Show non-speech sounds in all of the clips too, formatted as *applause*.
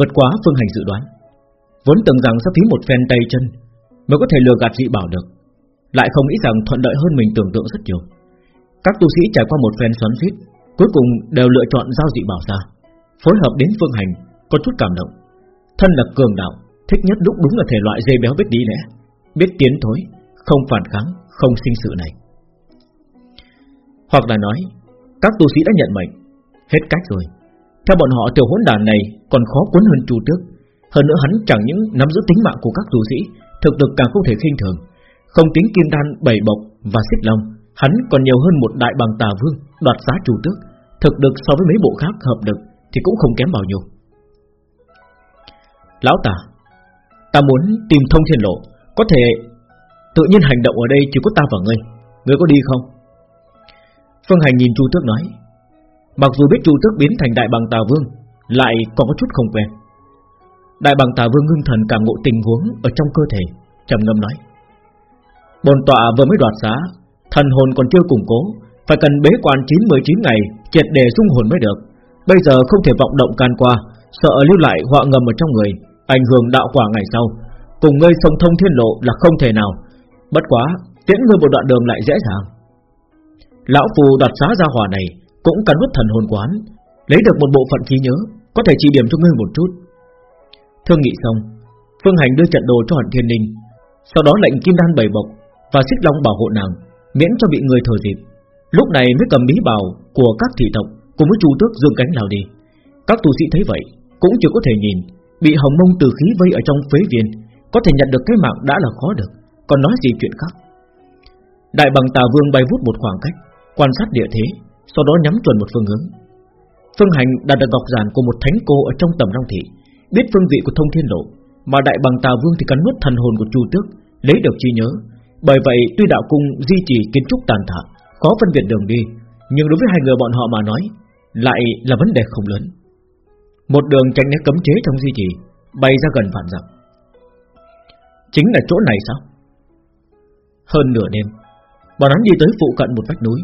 Vượt quá phương hành dự đoán. Vốn tưởng rằng sẽ phí một phen tay chân Mới có thể lừa gạt dị bảo được, Lại không nghĩ rằng thuận lợi hơn mình tưởng tượng rất nhiều. Các tu sĩ trải qua một phen xoắn suýt Cuối cùng đều lựa chọn giao dị bảo ra, Phối hợp đến phương hành Có chút cảm động. Thân là cường đạo, Thích nhất lúc đúng là thể loại dây béo biết đi lẽ, Biết tiến thối, Không phản kháng, Không sinh sự này. Hoặc là nói, Các tu sĩ đã nhận mệnh, Hết cách rồi. Theo bọn họ tiểu hỗn đàn này Còn khó cuốn hơn chu tước. Hơn nữa hắn chẳng những nắm giữ tính mạng của các tu sĩ, Thực lực càng không thể khinh thường. Không tính kim đan bảy bộc và xích long, Hắn còn nhiều hơn một đại bằng tà vương Đoạt giá chủ tước. Thực lực so với mấy bộ khác hợp lực Thì cũng không kém bao nhiêu. Lão tà, Ta muốn tìm thông thiên lộ. Có thể tự nhiên hành động ở đây chỉ có ta và ngươi. Ngươi có đi không? Phương Hành nhìn Chu Tước nói. Mặc dù biết Chu Tước biến thành đại bằng tà vương, Lại còn có chút không quen. Đại bằng tà vương ngưng thần cảm ngộ tình huống Ở trong cơ thể, trầm ngâm nói. Bồn tọa vừa mới đoạt giá Thần hồn còn chưa củng cố, Phải cần bế quan 9-19 ngày, Triệt để dung hồn mới được. Bây giờ không thể vọng động can qua, Sợ lưu lại họa ngầm ở trong người, Ảnh hưởng đạo quả ngày sau. Cùng ngươi sông thông thiên lộ là không thể nào. Bất quá, tiễn ngươi một đoạn đường lại dễ dàng. Lão phù đoạt giá gia hỏa này cũng cần mất thần hồn quán Lấy được một bộ phận trí nhớ, Có thể chỉ điểm cho ngươi một chút. Thương nghị xong, Phương Hành đưa trận đồ cho Hận Thiên Ninh, Sau đó lệnh Kim Đan bảy bộc Và xích long bảo hộ nàng, Miễn cho bị người thờ dịp. Lúc này mới cầm bí bảo của các thị tộc Cùng với chu tước dương cánh lao đi. Các tu sĩ thấy vậy, Cũng chưa có thể nhìn, Bị hồng mông từ khí vây ở trong phế viên, Có thể nhận được cái mạng đã là khó được, Còn nói gì chuyện khác. Đại bằng tà vương bay vút một khoảng cách, Quan sát địa thế sau đó nhắm chuẩn một phương hướng. Phương hành đạt được ngọc giản của một thánh cô Ở trong tầm long thị, Biết phương vị của thông thiên lộ, Mà đại bằng tà vương thì cắn nuốt thần hồn của chu tước, Lấy được chi nhớ. Bởi vậy, tuy đạo cung duy trì kiến trúc tàn thả có phân biệt đường đi, Nhưng đối với hai người bọn họ mà nói, Lại là vấn đề không lớn. Một đường tránh né cấm chế trong duy trì, Bay ra gần vạn dặm. Chính là chỗ này sao? Hơn nửa đêm, Bọn hắn đi tới phụ cận một vách núi.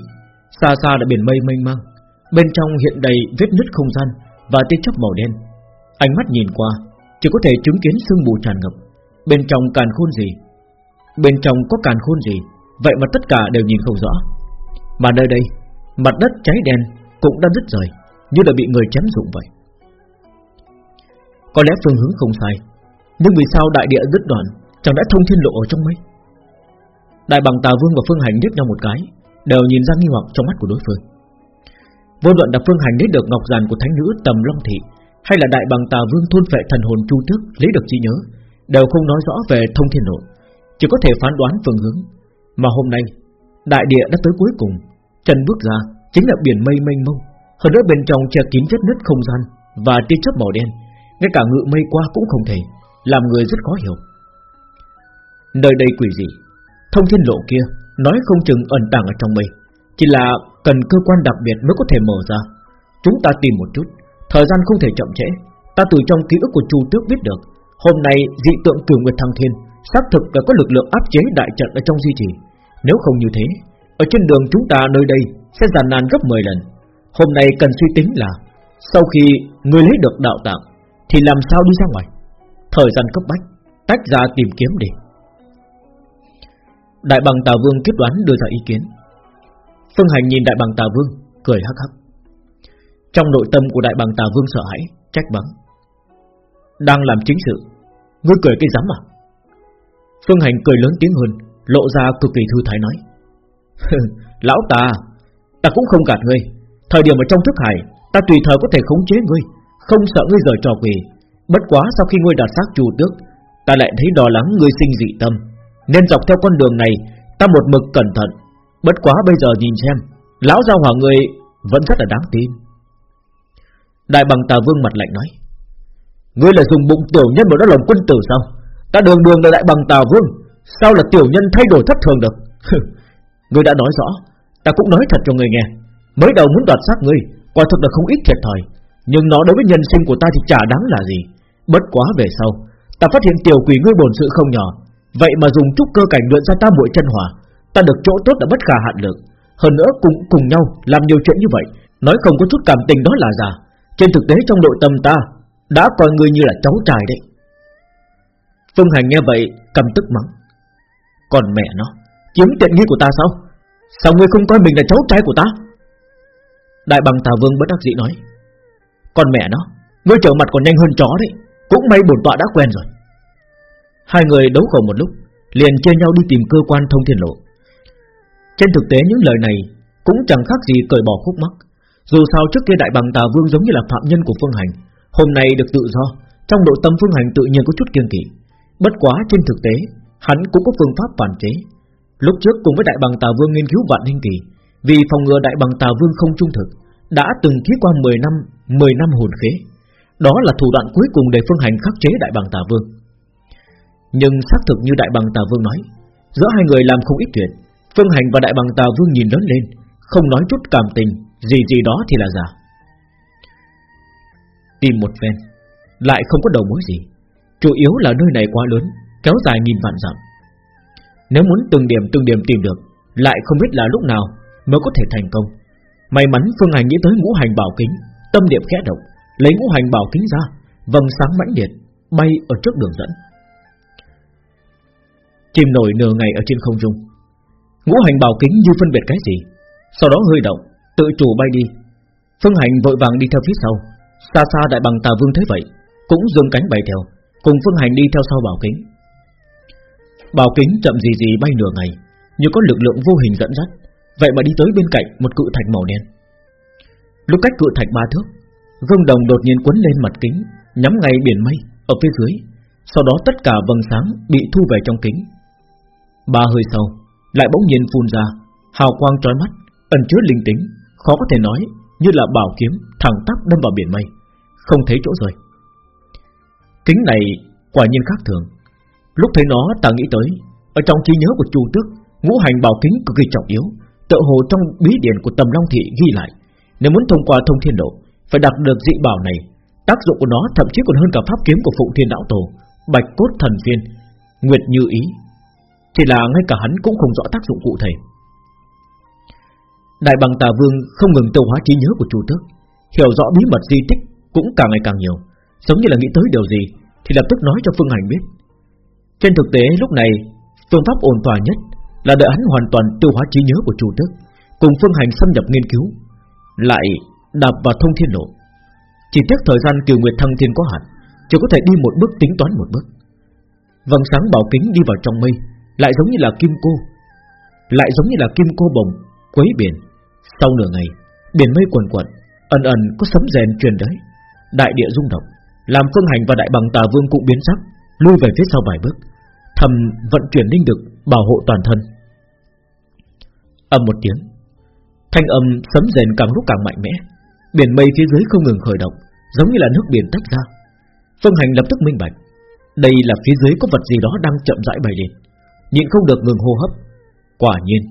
Xa xa là biển mây mênh mang. Bên trong hiện đầy vết nứt không gian Và tia chớp màu đen. Ánh mắt nhìn qua, Chỉ có thể chứng kiến sương mù tràn ngập. Bên trong càn khôn gì? Bên trong có càn khôn gì? Vậy mà tất cả đều nhìn không rõ. Mà nơi đây, Mặt đất cháy đen cũng đã đứt rời, Như là bị người chém dụng vậy. Có lẽ phương hướng không sai, Nhưng vì sao đại địa đứt đoạn, Chẳng đã thông thiên lộ ở trong mây Đại bằng Tà Vương và Phương Hành liếc nhau một cái Đều nhìn ra nghi hoặc trong mắt của đối phương. Vô luận là Phương Hành lấy được ngọc giàn của thánh nữ Tầm Long Thị, Hay là đại bằng Tà Vương thôn vệ thần hồn chu tước Lấy được trí nhớ, Đều không nói rõ về thông thiên lộ Chỉ có thể phán đoán phương hướng. Mà hôm nay, Đại địa đã tới cuối cùng, Chân bước ra chính là biển mây mênh mông, Hơn nữa bên trong che kín vết nứt không gian Và tia chớp màu đen, Ngay cả ngự mây qua cũng không thể Làm người rất khó hiểu. Nơi đây quỷ gì Thông thiên lộ kia Nói không chừng ẩn tàng ở trong mây. Chỉ là cần cơ quan đặc biệt mới có thể mở ra. Chúng ta tìm một chút, Thời gian không thể chậm trễ. Ta từ trong ký ức của Chu Tước biết được, Hôm nay dị tượng cửu nguyệt thăng thiên, xác thực là có lực lượng áp chế đại trận ở trong duy trì. Nếu không như thế, Ở trên đường chúng ta nơi đây Sẽ giàn nan gấp 10 lần. Hôm nay cần suy tính là, Sau khi người lấy được đạo tạng, Thì làm sao đi ra ngoài? Thời gian cấp bách, Tách ra tìm kiếm đi. Đại bằng Tà Vương kết đoán đưa ra ý kiến. Phương Hành nhìn Đại bằng Tà Vương, Cười hắc hắc. Trong nội tâm của Đại bằng Tà Vương sợ hãi, Trách bắn Đang làm chính sự, Ngươi cười cái rắm à? Phương Hành cười lớn tiếng hơn, Lộ ra cực kỳ thư thái nói. *laughs* Lão ta Ta cũng không gạt ngươi. Thời điểm ở trong thức hải, Ta tùy thời có thể khống chế ngươi. Không sợ ngươi rời trò quỷ. Bất quá sau khi ngươi đạt xác chủ tước, Ta lại thấy đò lắng ngươi sinh dị tâm nên dọc theo con đường này, Ta một mực cẩn thận. Bất quá bây giờ nhìn xem, Lão gia hỏa người vẫn rất là đáng tin. Đại bằng tà vương mặt lạnh nói, Ngươi là dùng bụng tiểu nhân một đó lòng quân tử sao? Ta đường đường là đại bằng tà vương, Sao là tiểu nhân thay đổi thất thường được? Ngươi đã nói rõ, Ta cũng nói thật cho ngươi nghe. Mới đầu muốn đoạt xác ngươi, Quả thực là không ít thiệt thòi, Nhưng nó đối với nhân sinh của ta thì chả đáng là gì. Bất quá về sau, Ta phát hiện tiểu quỷ ngươi bổn sự không nhỏ Vậy mà dùng trúc cơ cảnh luyện ra ta muội chân hỏa, Ta được chỗ tốt là bất khả hạn lượng Hơn nữa cùng cùng nhau làm nhiều chuyện như vậy. Nói không có chút cảm tình đó là giả. Trên thực tế trong nội tâm ta Đã coi ngươi như là cháu trai đấy. Phương Hành nghe vậy, cầm tức mắng. Còn mẹ nó, Chiếm tiện nghi của ta sao? Sao ngươi không coi mình là cháu trai của ta? Đại bằng tà vương bất đắc dĩ nói. Còn mẹ nó, Ngươi trở mặt còn nhanh hơn chó đấy. Cũng may bổn tọa đã quen rồi. Hai người đấu khẩu một lúc, Liền chia nhau đi tìm cơ quan thông thiên lộ. Trên thực tế những lời này Cũng chẳng khác gì cởi bỏ khúc mắc. Dù sao trước kia đại bằng tà vương giống như là phạm nhân của Phương Hành, Hôm nay được tự do, Trong nội tâm Phương Hành tự nhiên có chút kiêng kỵ. Bất quá trên thực tế, Hắn cũng có phương pháp phản chế. Lúc trước cùng với đại bằng tà vương nghiên cứu vạn hình kỳ, Vì phòng ngừa đại bằng tà vương không trung thực, Đã từng ký qua 10 năm 10 năm hồn khế. Đó là thủ đoạn cuối cùng để Phương Hành khắc chế đại bằng tà vương. Nhưng xác thực như đại bằng tà vương nói, Giữa hai người làm không ít chuyện. Phương Hành và đại bằng tà vương nhìn lớn lên, Không nói chút cảm tình, Gì gì đó thì là giả. Tìm một phen, Lại không có đầu mối gì. Chủ yếu là nơi này quá lớn, Kéo dài nghìn vạn dặm. Nếu muốn từng điểm từng điểm tìm được, Lại không biết là lúc nào mới có thể thành công. May mắn Phương Hành nghĩ tới ngũ hành bảo kính, Tâm niệm khẽ động, Lấy ngũ hành bảo kính ra, Vầng sáng mãnh liệt, Bay ở trước đường dẫn. Chìm nổi nửa ngày ở trên không trung. Ngũ hành bảo kính như phân biệt cái gì? Sau đó hơi động, Tự chủ bay đi. Phương Hành vội vàng đi theo phía sau. Xa xa đại bằng tà vương thấy vậy, Cũng dương cánh bay theo, Cùng Phương Hành đi theo sau bảo kính. Bảo kính chậm gì gì bay nửa ngày, Như có lực lượng vô hình dẫn dắt, Vậy mà đi tới bên cạnh một cự thạch màu đen. Lúc cách cự thạch ba thước, Gương đồng đột nhiên quấn lên mặt kính, Nhắm ngay biển mây, ở phía dưới. Sau đó tất cả vầng sáng bị thu về trong kính. Ba hơi sau, Lại bỗng nhiên phun ra, Hào quang trói mắt, Ẩn chứa linh tính, Khó có thể nói Như là bảo kiếm thẳng tắp đâm vào biển mây, Không thấy chỗ rời Kính này quả nhiên khác thường. Lúc thấy nó, ta nghĩ tới, Ở trong trí nhớ của Chu Tước, Ngũ hành bảo kính cực kỳ trọng yếu Tự hồ trong bí điển của Tầm Long Thị ghi lại. Nếu muốn thông qua thông thiên độ, Phải đạt được dị bảo này, Tác dụng của nó thậm chí còn hơn cả pháp kiếm của Phụ Thiên Đạo Tổ, Bạch Cốt Thần viên, Nguyệt Như Ý. Chỉ là ngay cả hắn cũng không rõ tác dụng cụ thể. Đại bằng tà vương không ngừng tiêu hóa trí nhớ của Chu Tước, Hiểu rõ bí mật di tích cũng càng ngày càng nhiều, Giống như là nghĩ tới điều gì Thì lập tức nói cho Phương Hành biết. Trên thực tế, lúc này, Phương pháp ổn tòa nhất Là đợi hắn hoàn toàn tiêu hóa trí nhớ của chủ tước, Cùng Phương Hành xâm nhập nghiên cứu, Lại đạp vào thông thiên lộ. Chỉ tiếc thời gian kiều nguyệt thăng thiên có hạn, Chỉ có thể đi một bước tính toán một bước. Vầng sáng bảo kính đi vào trong mây lại giống như là kim cô. Lại giống như là kim cô bồng, Quấy biển. Sau nửa ngày, Biển mây quần quần Ẩn ẩn có sấm rèn truyền đấy Đại địa rung động, làm phương hành và đại bằng tà vương cũng biến sắc, Lui về phía sau vài bước, Thầm vận chuyển linh lực, bảo hộ toàn thân. Ầm một tiếng, Thanh âm sấm rền càng lúc càng mạnh mẽ. Biển mây phía dưới không ngừng khởi động, Giống như là nước biển tách ra. Phương hành lập tức minh bạch, Đây là phía dưới có vật gì đó đang chậm rãi bay lên. Nhịn không được ngừng hô hấp. Quả nhiên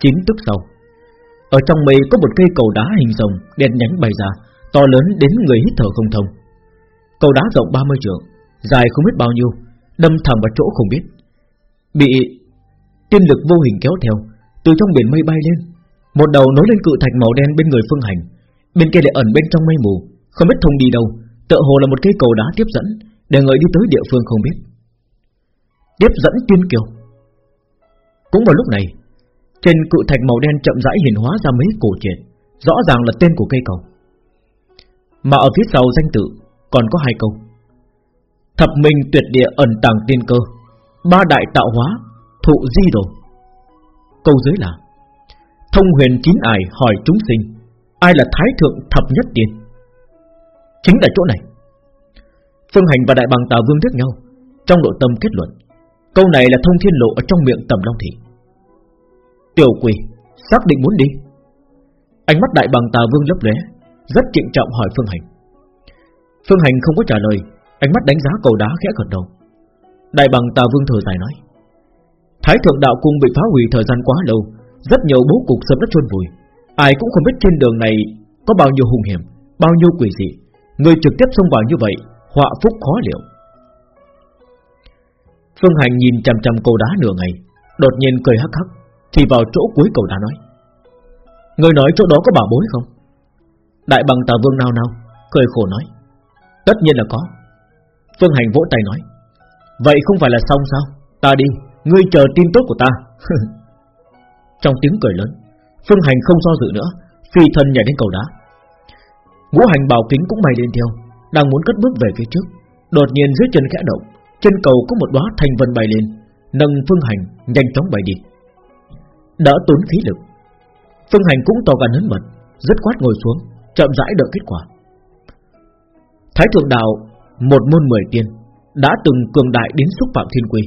Chín tức sau. Ở trong mây có một cây cầu đá hình rồng Đen nhánh bay ra, To lớn đến người hít thở không thông. Cầu đá rộng 30 trượng, Dài không biết bao nhiêu, Đâm thẳng vào chỗ không biết. Bị tiên lực vô hình kéo theo, Từ trong biển mây bay lên. Một đầu nối lên cự thạch màu đen bên người phương hành. Bên kia lại ẩn bên trong mây mù, Không biết thông đi đâu, Tựa hồ là một cây cầu đá tiếp dẫn, Để người đi tới địa phương không biết. Tiếp dẫn tiên kiều. Cũng vào lúc này, Trên cự thạch màu đen chậm rãi hiển hóa ra mấy cổ truyện, Rõ ràng là tên của cây cầu. Mà ở phía sau danh tự còn có hai câu. Thập minh tuyệt địa ẩn tàng tiên cơ, Ba đại tạo hóa, Thụ di đồ. Câu dưới là, Thông huyền chín ải hỏi chúng sinh, Ai là thái thượng thập nhất tiên? Chính là chỗ này. Phương Hành và Đại Bằng Tà Vương liếc nhau, Trong nội tâm kết luận. Câu này là thông thiên lộ ở trong miệng tầm long thị. Tiểu quỷ Xác định muốn đi. Ánh mắt Đại Bằng Tà Vương lấp lóe, Rất trịnh trọng hỏi Phương Hành. Phương Hành không có trả lời, Ánh mắt đánh giá cầu đá khẽ gật đầu. Đại bằng tà vương thở dài nói, Thái thượng đạo cung bị phá hủy thời gian quá lâu, Rất nhiều bố cục sớm đất chôn vùi. Ai cũng không biết trên đường này Có bao nhiêu hung hiểm, Bao nhiêu quỷ dị. Người trực tiếp xông vào như vậy, Họa phúc khó liệu. Phương Hành nhìn chằm chằm cầu đá nửa ngày, Đột nhiên cười hắc hắc Thì vào chỗ cuối cầu đá nói Người nói chỗ đó có bảo bối không? Đại bằng tà vương nào nào Cười khổ nói, Tất nhiên là có. Phương Hành vỗ tay nói, Vậy không phải là xong sao? Ta đi, Ngươi chờ tin tốt của ta. *laughs* Trong tiếng cười lớn, Phương Hành không do dự nữa, Phi thân nhảy đến cầu đá. Ngũ hành bảo kính cũng bay lên theo, Đang muốn cất bước về phía trước, Đột nhiên dưới chân khẽ động trên cầu có một đóa thành vân bay lên, Nâng Phương Hành nhanh chóng bay đi. Đỡ tốn khí lực, Phương Hành cũng to gan hấn mật Rất quát ngồi xuống, Chậm rãi đợi kết quả. Thái thượng đạo, Một môn mười tiên, Đã từng cường đại đến xúc phạm thiên quy.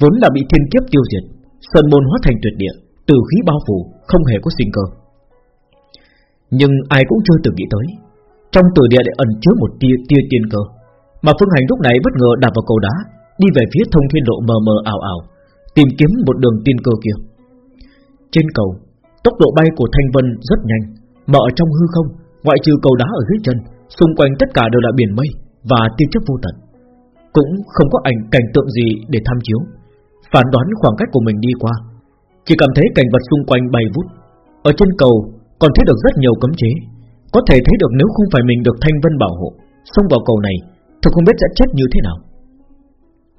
Vốn là bị thiên kiếp tiêu diệt, Sơn môn hóa thành tuyệt địa, Từ khí bao phủ, Không hề có sinh cơ. Nhưng ai cũng chưa từng nghĩ tới, Trong từ địa lại ẩn chứa một tia tia tiên cơ. Mà Phương Hành lúc này bất ngờ đạp vào cầu đá, Đi về phía thông thiên lộ mờ mờ ảo ảo, Tìm kiếm một đường tiên cơ kia. Trên cầu, Tốc độ bay của Thanh Vân rất nhanh, Mà ở trong hư không, Ngoại trừ cầu đá ở dưới chân, Xung quanh tất cả đều là biển mây Và tiên chấp vô tận. Cũng không có ảnh cảnh tượng gì để tham chiếu. Phán đoán khoảng cách của mình đi qua, Chỉ cảm thấy cảnh vật xung quanh bay vút. Ở trên cầu, còn thấy được rất nhiều cấm chế. Có thể thấy được nếu không phải mình được Thanh Vân bảo hộ, Xông vào cầu này Thật không biết sẽ chết như thế nào.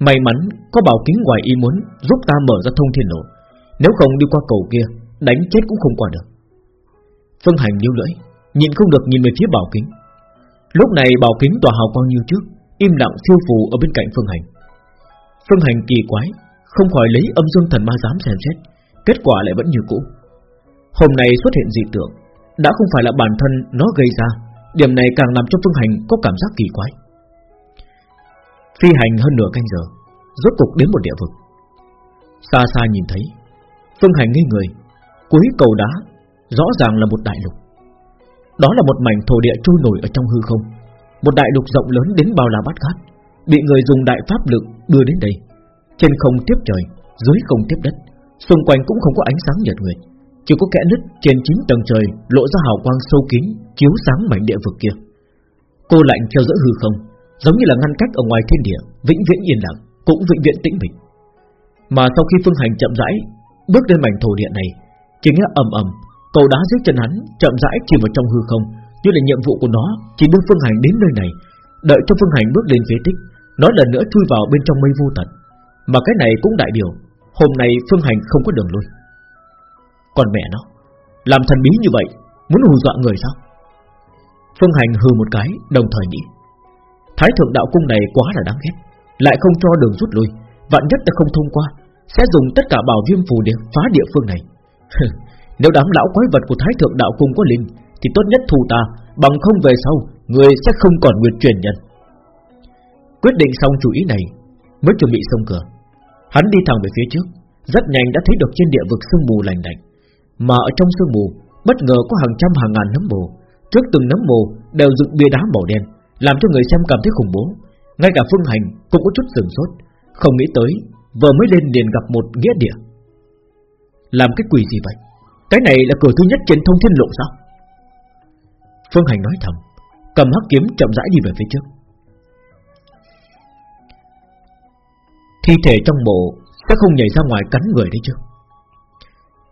May mắn có bảo kính ngoài ý muốn Giúp ta mở ra thông thiên lộ. Nếu không đi qua cầu kia, Đánh chết cũng không qua được. Phương Hành như lưỡi Nhìn không được nhìn về phía bảo kính. Lúc này bảo kính tỏa hào quang như trước, Im lặng siêu phù ở bên cạnh Phương Hành. Phương Hành kỳ quái, Không khỏi lấy âm dương thần ma dám xem xét, Kết quả lại vẫn như cũ. Hôm nay xuất hiện dị tượng, Đã không phải là bản thân nó gây ra, Điểm này càng làm cho Phương Hành có cảm giác kỳ quái. Phi hành hơn nửa canh giờ, Rốt cục đến một địa vực. Xa xa nhìn thấy, Phương Hành ngây người, Cuối cầu đá Rõ ràng là một đại lục. Đó là một mảnh thổ địa trôi nổi ở trong hư không, Một đại lục rộng lớn đến bao la bát ngát, Bị người dùng đại pháp lực đưa đến đây. Trên không tiếp trời, Dưới không tiếp đất, Xung quanh cũng không có ánh sáng nhật nguyệt, Chỉ có kẽ nứt trên chín tầng trời Lộ ra hào quang sâu kín, Chiếu sáng mảnh địa vực kia. Cô lạnh theo dõi hư không Giống như là ngăn cách ở ngoài thiên địa, Vĩnh viễn yên lặng, Cũng vĩnh viễn tĩnh mịch. Mà sau khi phương hành chậm rãi Bước lên mảnh thổ địa này Chỉ nghe ầm ầm, Cầu đá dưới chân hắn chậm rãi chìm vào trong hư không. Như là nhiệm vụ của nó, Chỉ đưa phương hành đến nơi này, Đợi cho phương hành bước lên phía tích, Nó lần nữa chui vào bên trong mây vô tận. Mà cái này cũng đại điều, Hôm nay phương hành không có đường lui. Còn mẹ nó, Làm thần bí như vậy, Muốn hù dọa người sao? Phương hành hừ một cái, Đồng thời nghĩ Thái thượng đạo cung này quá là đáng ghét. Lại không cho đường rút lui. Vạn nhất ta không thông qua, Sẽ dùng tất cả bảo viêm phù để phá địa phương này. *laughs* Nếu đám lão quái vật của Thái thượng đạo cung có linh, Thì tốt nhất thù ta. Bằng không về sau, Người sẽ không còn nguyện truyền nhân. Quyết định xong chủ ý này, Mới chuẩn bị xông cửa. Hắn đi thẳng về phía trước. Rất nhanh đã thấy được trên địa vực sương mù lành lạnh. Mà ở trong sương mù, Bất ngờ có hàng trăm hàng ngàn nấm mồ. Trước từng nấm mồ đều dựng bia đá màu đen làm cho người xem cảm thấy khủng bố. Ngay cả Phương Hành cũng có chút sửng sốt, không nghĩ tới vừa mới lên liền gặp một nghĩa địa. Làm cái quỷ gì vậy? Cái này là cửa thứ nhất trên thông thiên lộ sao? Phương Hành nói thầm, cầm hắc kiếm chậm rãi đi về phía trước. Thi thể trong mộ sẽ không nhảy ra ngoài cắn người đấy chứ?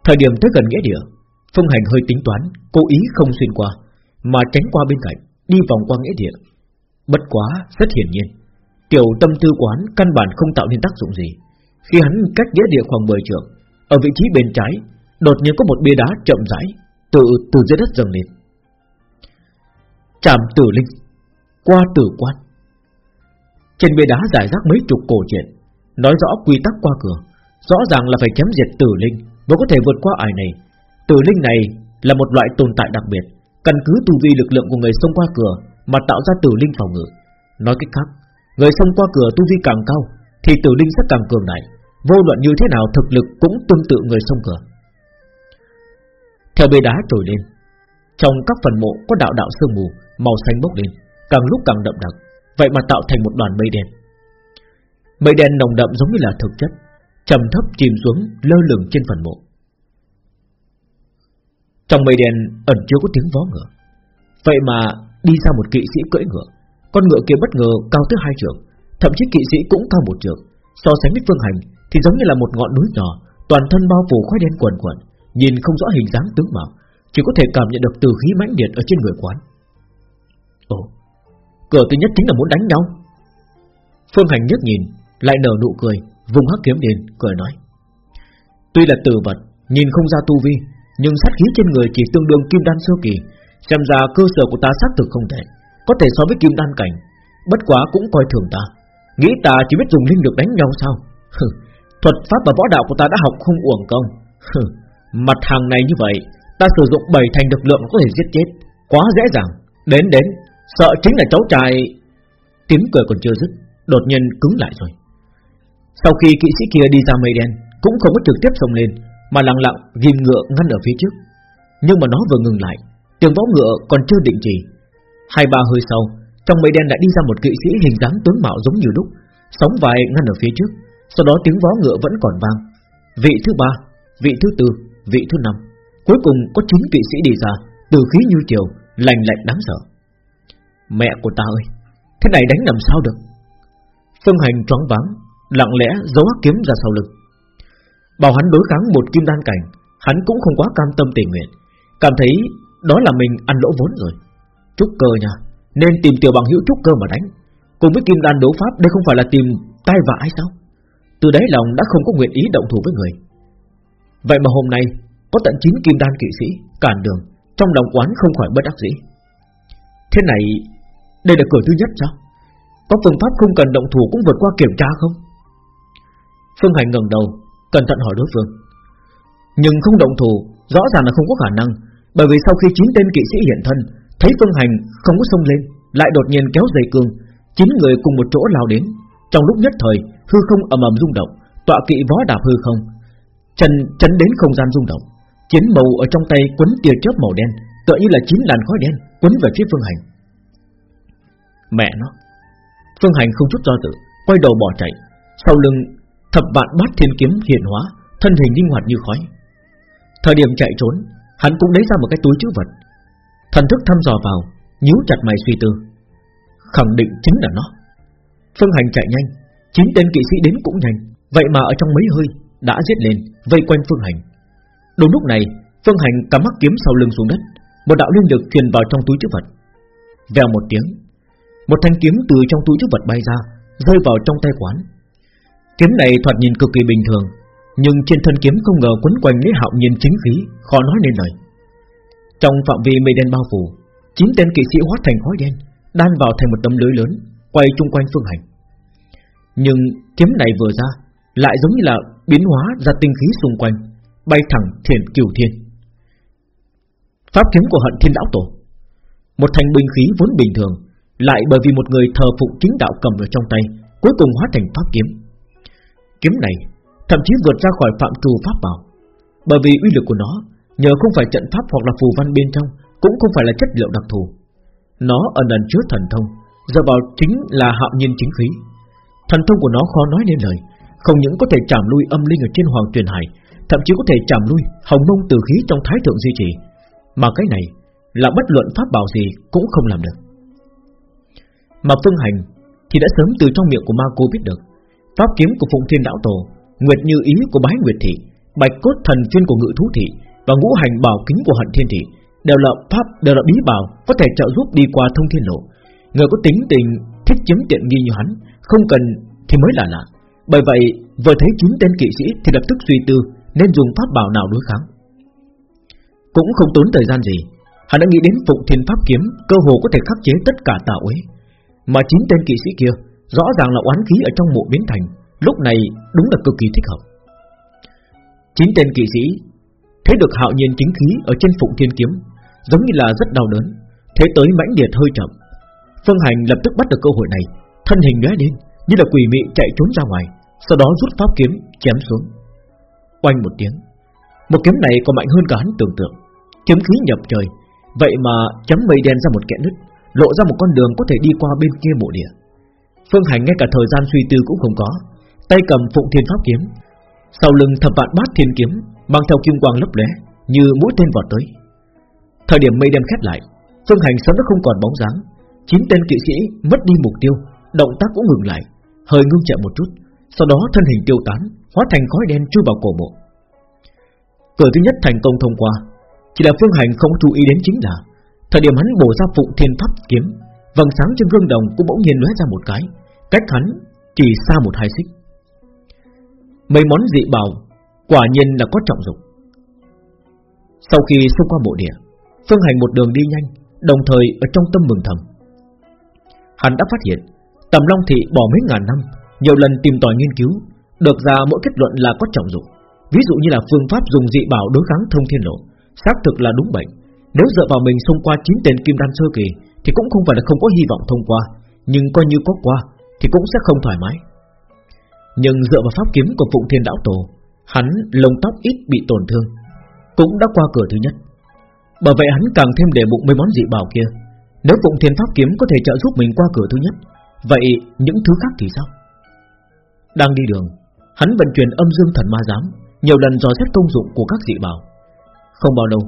Thời điểm tới gần nghĩa địa, Phương Hành hơi tính toán, cố ý không xuyên qua, mà tránh qua bên cạnh, đi vòng qua nghĩa địa, Bất quá, rất hiển nhiên Tiểu tâm tư quán căn bản không tạo nên tác dụng gì. Khi hắn cách nghĩa địa khoảng 10 trượng, Ở vị trí bên trái, Đột nhiên có một bia đá chậm rãi Tự từ dưới đất dâng lên. Trảm tử linh, Qua tử quan. Trên bia đá giải rác mấy chục cổ truyện Nói rõ quy tắc qua cửa, Rõ ràng là phải chém diệt tử linh Mới có thể vượt qua ải này. Tử linh này là một loại tồn tại đặc biệt, Căn cứ tu vi lực lượng của người xông qua cửa mà tạo ra tử linh phòng ngự. Nói cách khác, người xông qua cửa tu vi càng cao, thì tử linh sẽ càng cường đại. Vô luận như thế nào thực lực cũng tương tự người xông cửa. Theo bê đá trồi lên, trong các phần mộ có đạo đạo sương mù màu xanh bốc lên, càng lúc càng đậm đặc, vậy mà tạo thành một đoàn mây đen. Mây đen nồng đậm giống như là thực chất, trầm thấp chìm xuống lơ lửng trên phần mộ. Trong mây đen ẩn chứa có tiếng vó ngựa. Vậy mà đi ra một kỵ sĩ cưỡi ngựa, con ngựa kia bất ngờ cao tới hai trượng, thậm chí kỵ sĩ cũng cao một trượng. So sánh với phương hành thì giống như là một ngọn núi nhỏ, toàn thân bao phủ khói đen quần quần, nhìn không rõ hình dáng tướng mạo, chỉ có thể cảm nhận được từ khí mãnh liệt ở trên người quán. Ồ, Cửa thứ nhất chính là muốn đánh nhau Phương Hành nhất nhìn Lại nở nụ cười Vùng hắc kiếm lên cười nói Tuy là tử vật Nhìn không ra tu vi Nhưng sát khí trên người chỉ tương đương kim đan sơ kỳ Xem ra cơ sở của ta xác thực không thể Có thể so với kim đan cảnh, Bất quá cũng coi thường ta. Nghĩ ta chỉ biết dùng linh lực đánh nhau sao? Thuật pháp và võ đạo của ta đã học không uổng công. Mặt hàng này như vậy, Ta sử dụng bảy thành lực lượng có thể giết chết, Quá dễ dàng. Đến đến, Sợ chính là cháu trai. Tiếng cười còn chưa dứt, Đột nhiên cứng lại rồi. Sau khi kỵ sĩ kia đi ra mây đen, Cũng không có trực tiếp xông lên, Mà lặng lặng ghim ngựa ngăn ở phía trước. Nhưng mà nó vừa ngừng lại Tiếng võ ngựa còn chưa định chỉ. Hai ba hơi sau Trong mây đen đã đi ra một kỵ sĩ hình dáng tướng mạo giống như đúc Sóng vài ngăn ở phía trước Sau đó tiếng võ ngựa vẫn còn vang. Vị thứ ba, vị thứ tư, vị thứ năm Cuối cùng có chín kỵ sĩ đi ra Từ khí như chiều, lạnh lạnh đáng sợ. Mẹ của ta ơi Thế này đánh làm sao được? Phương hành choáng váng Lặng lẽ giấu ác kiếm ra sau lưng. Bảo hắn đối kháng một kim đan cảnh Hắn cũng không quá cam tâm tình nguyện Cảm thấy đó là mình ăn lỗ vốn rồi. Trúc cơ nha. Nên tìm tiểu bằng hữu trúc cơ mà đánh. Cùng với kim đan đấu pháp, đây không phải là tìm tai vạ hay sao? Từ đấy lòng đã không có nguyện ý động thủ với người. Vậy mà hôm nay, Có tận 9 kim đan kỵ sĩ, Cản đường, Trong lòng quán không khỏi bất đắc dĩ. Thế này, Đây là cửa thứ nhất sao? Có phương pháp không cần động thủ cũng vượt qua kiểm tra không? Phương Hành ngẩng đầu, Cẩn thận hỏi đối phương. Nhưng không động thủ, Rõ ràng là không có khả năng. Bởi vì sau khi chín tên kỵ sĩ hiện thân, Thấy Phương Hành không có xông lên, Lại đột nhiên kéo dây cương. Chín người cùng một chỗ lao đến. Trong lúc nhất thời, hư không ầm ầm rung động, Tọa kỵ vó đạp hư không. Chân chấn đến không gian rung động. Chiến màu ở trong tay quấn tia chớp màu đen, Tựa như là chín làn khói đen Quấn về phía Phương Hành. Mẹ nó! Phương Hành không chút do dự, Quay đầu bỏ chạy. Sau lưng, thập vạn bát thiên kiếm hiện hóa, Thân hình linh hoạt như khói. Thời điểm chạy trốn Hắn cũng lấy ra một cái túi chữ vật. Thần thức thăm dò vào, nhíu chặt mày suy tư. Khẳng định chính là nó. Phương Hành chạy nhanh chính tên kỵ sĩ đến cũng nhanh. Vậy mà ở trong mấy hơi, đã giết lên, Vây quanh Phương Hành. Đúng lúc này, Phương Hành cắm mắt kiếm sau lưng xuống đất, Một đạo linh lực truyền vào trong túi chữ vật. Vèo một tiếng, Một thanh kiếm từ trong túi chữ vật bay ra, Rơi vào trong tay quán. Kiếm này thoạt nhìn cực kỳ bình thường nhưng trên thân kiếm không ngờ quấn quanh lấy hạo nhiên chính khí, Khó nói nên lời. Trong phạm vi mây đen bao phủ, Chín tên kỵ sĩ hóa thành khói đen, Đan vào thành một tấm lưới lớn, Quay chung quanh phương hành. Nhưng kiếm này vừa ra, Lại giống như là biến hóa ra tinh khí xung quanh, Bay thẳng thiền cửu thiên. Pháp kiếm của hận thiên lão tổ, Một thành binh khí vốn bình thường, Lại bởi vì một người thờ phụng chính đạo cầm ở trong tay, Cuối cùng hóa thành pháp kiếm. Kiếm này thậm chí vượt ra khỏi phạm trù pháp bảo. Bởi vì uy lực của nó, Nhờ không phải trận pháp hoặc là phù văn bên trong, Cũng không phải là chất liệu đặc thù. Nó ẩn ẩn chứa thần thông do vào chính là hạo nhiên chính khí. Thần thông của nó khó nói nên lời, Không những có thể chạm lui âm linh ở trên hoàng truyền hải, Thậm chí có thể chạm lui hồng mông từ khí trong thái thượng duy trì. Mà cái này, là bất luận pháp bảo gì cũng không làm được. Mà phương hành Thì đã sớm từ trong miệng của ma cô biết được, Pháp kiếm của Phụng Thiên Đạo Tổ Nguyệt Như Ý của Bái Nguyệt Thị Bạch Cốt Thần Chuyên của Ngự Thú Thị Và Ngũ Hành Bảo Kính của Hận Thiên Thị Đều là pháp, đều là bí bảo Có thể trợ giúp đi qua thông thiên lộ. Người có tính tình thích chiếm tiện nghi như hắn Không cần thì mới là lạ. Bởi vậy vừa thấy chín tên kỵ sĩ Thì lập tức suy tư nên dùng pháp bảo nào đối kháng. Cũng không tốn thời gian gì Hắn đã nghĩ đến Phụng Thiên Pháp Kiếm Cơ hồ có thể khắc chế tất cả tà uế. Mà chín tên kỵ sĩ kia Rõ ràng là oán khí ở trong mộ biến thành Lúc này đúng là cực kỳ thích hợp. Chín tên kỵ sĩ Thấy được hạo nhiên chính khí Ở trên phụng thiên kiếm, Giống như là rất đau đớn, Thế tới mãnh liệt hơi chậm. Phương Hành lập tức bắt được cơ hội này, Thân hình lóe lên, như là quỷ mị chạy trốn ra ngoài, Sau đó rút pháp kiếm chém xuống. Oanh một tiếng, Một kiếm này còn mạnh hơn cả hắn tưởng tượng. Kiếm khí nhập trời, Vậy mà chấm mây đen ra một kẽ nứt, Lộ ra một con đường có thể đi qua bên kia mộ địa. Phương Hành ngay cả thời gian suy tư cũng không có Tay cầm phụng thiên pháp kiếm, Sau lưng thập vạn bát thiên kiếm, Mang theo kim quang lấp lóe, Như mũi tên vọt tới. Thời điểm mây đen khép lại, Phương Hành sớm đã không còn bóng dáng. Chín tên kỵ sĩ mất đi mục tiêu, Động tác cũng ngừng lại, Hơi ngưng chạy một chút, Sau đó thân hình tiêu tán, Hóa thành khói đen chui vào cổ mộ Cửa thứ nhất thành công thông qua, Chỉ là Phương Hành không chú ý đến chính là, Thời điểm hắn bổ ra phụng thiên pháp kiếm, Vầng sáng trên gương đồng cũng bỗng nhiên lóe ra một cái, Cách hắn chỉ xa một hai xích. Mấy món dị bảo Quả nhiên là có trọng dụng. Sau khi xông qua bộ địa, Phương Hành một đường đi nhanh, Đồng thời ở trong tâm mừng thầm. Hắn đã phát hiện, Tầm Long Thị bỏ mấy ngàn năm, Nhiều lần tìm tòi nghiên cứu, Được ra mỗi kết luận là có trọng dụng. Ví dụ như là phương pháp dùng dị bảo đối kháng thông thiên lộ, Xác thực là đúng bệnh. Nếu dựa vào mình xông qua chín tên kim đan sơ kỳ Thì cũng không phải là không có hy vọng thông qua, Nhưng coi như có qua Thì cũng sẽ không thoải mái. Nhưng dựa vào pháp kiếm của Phụng Thiên Đạo Tổ, Hắn lông tóc ít bị tổn thương, Cũng đã qua cửa thứ nhất. Bởi vậy hắn càng thêm để bụng mấy món dị bảo kia. Nếu Phụng Thiên Pháp Kiếm có thể trợ giúp mình qua cửa thứ nhất, Vậy những thứ khác thì sao? Đang đi đường, Hắn vận chuyển âm dương thần ma giám, Nhiều lần dò xét công dụng của các dị bảo. Không bao lâu,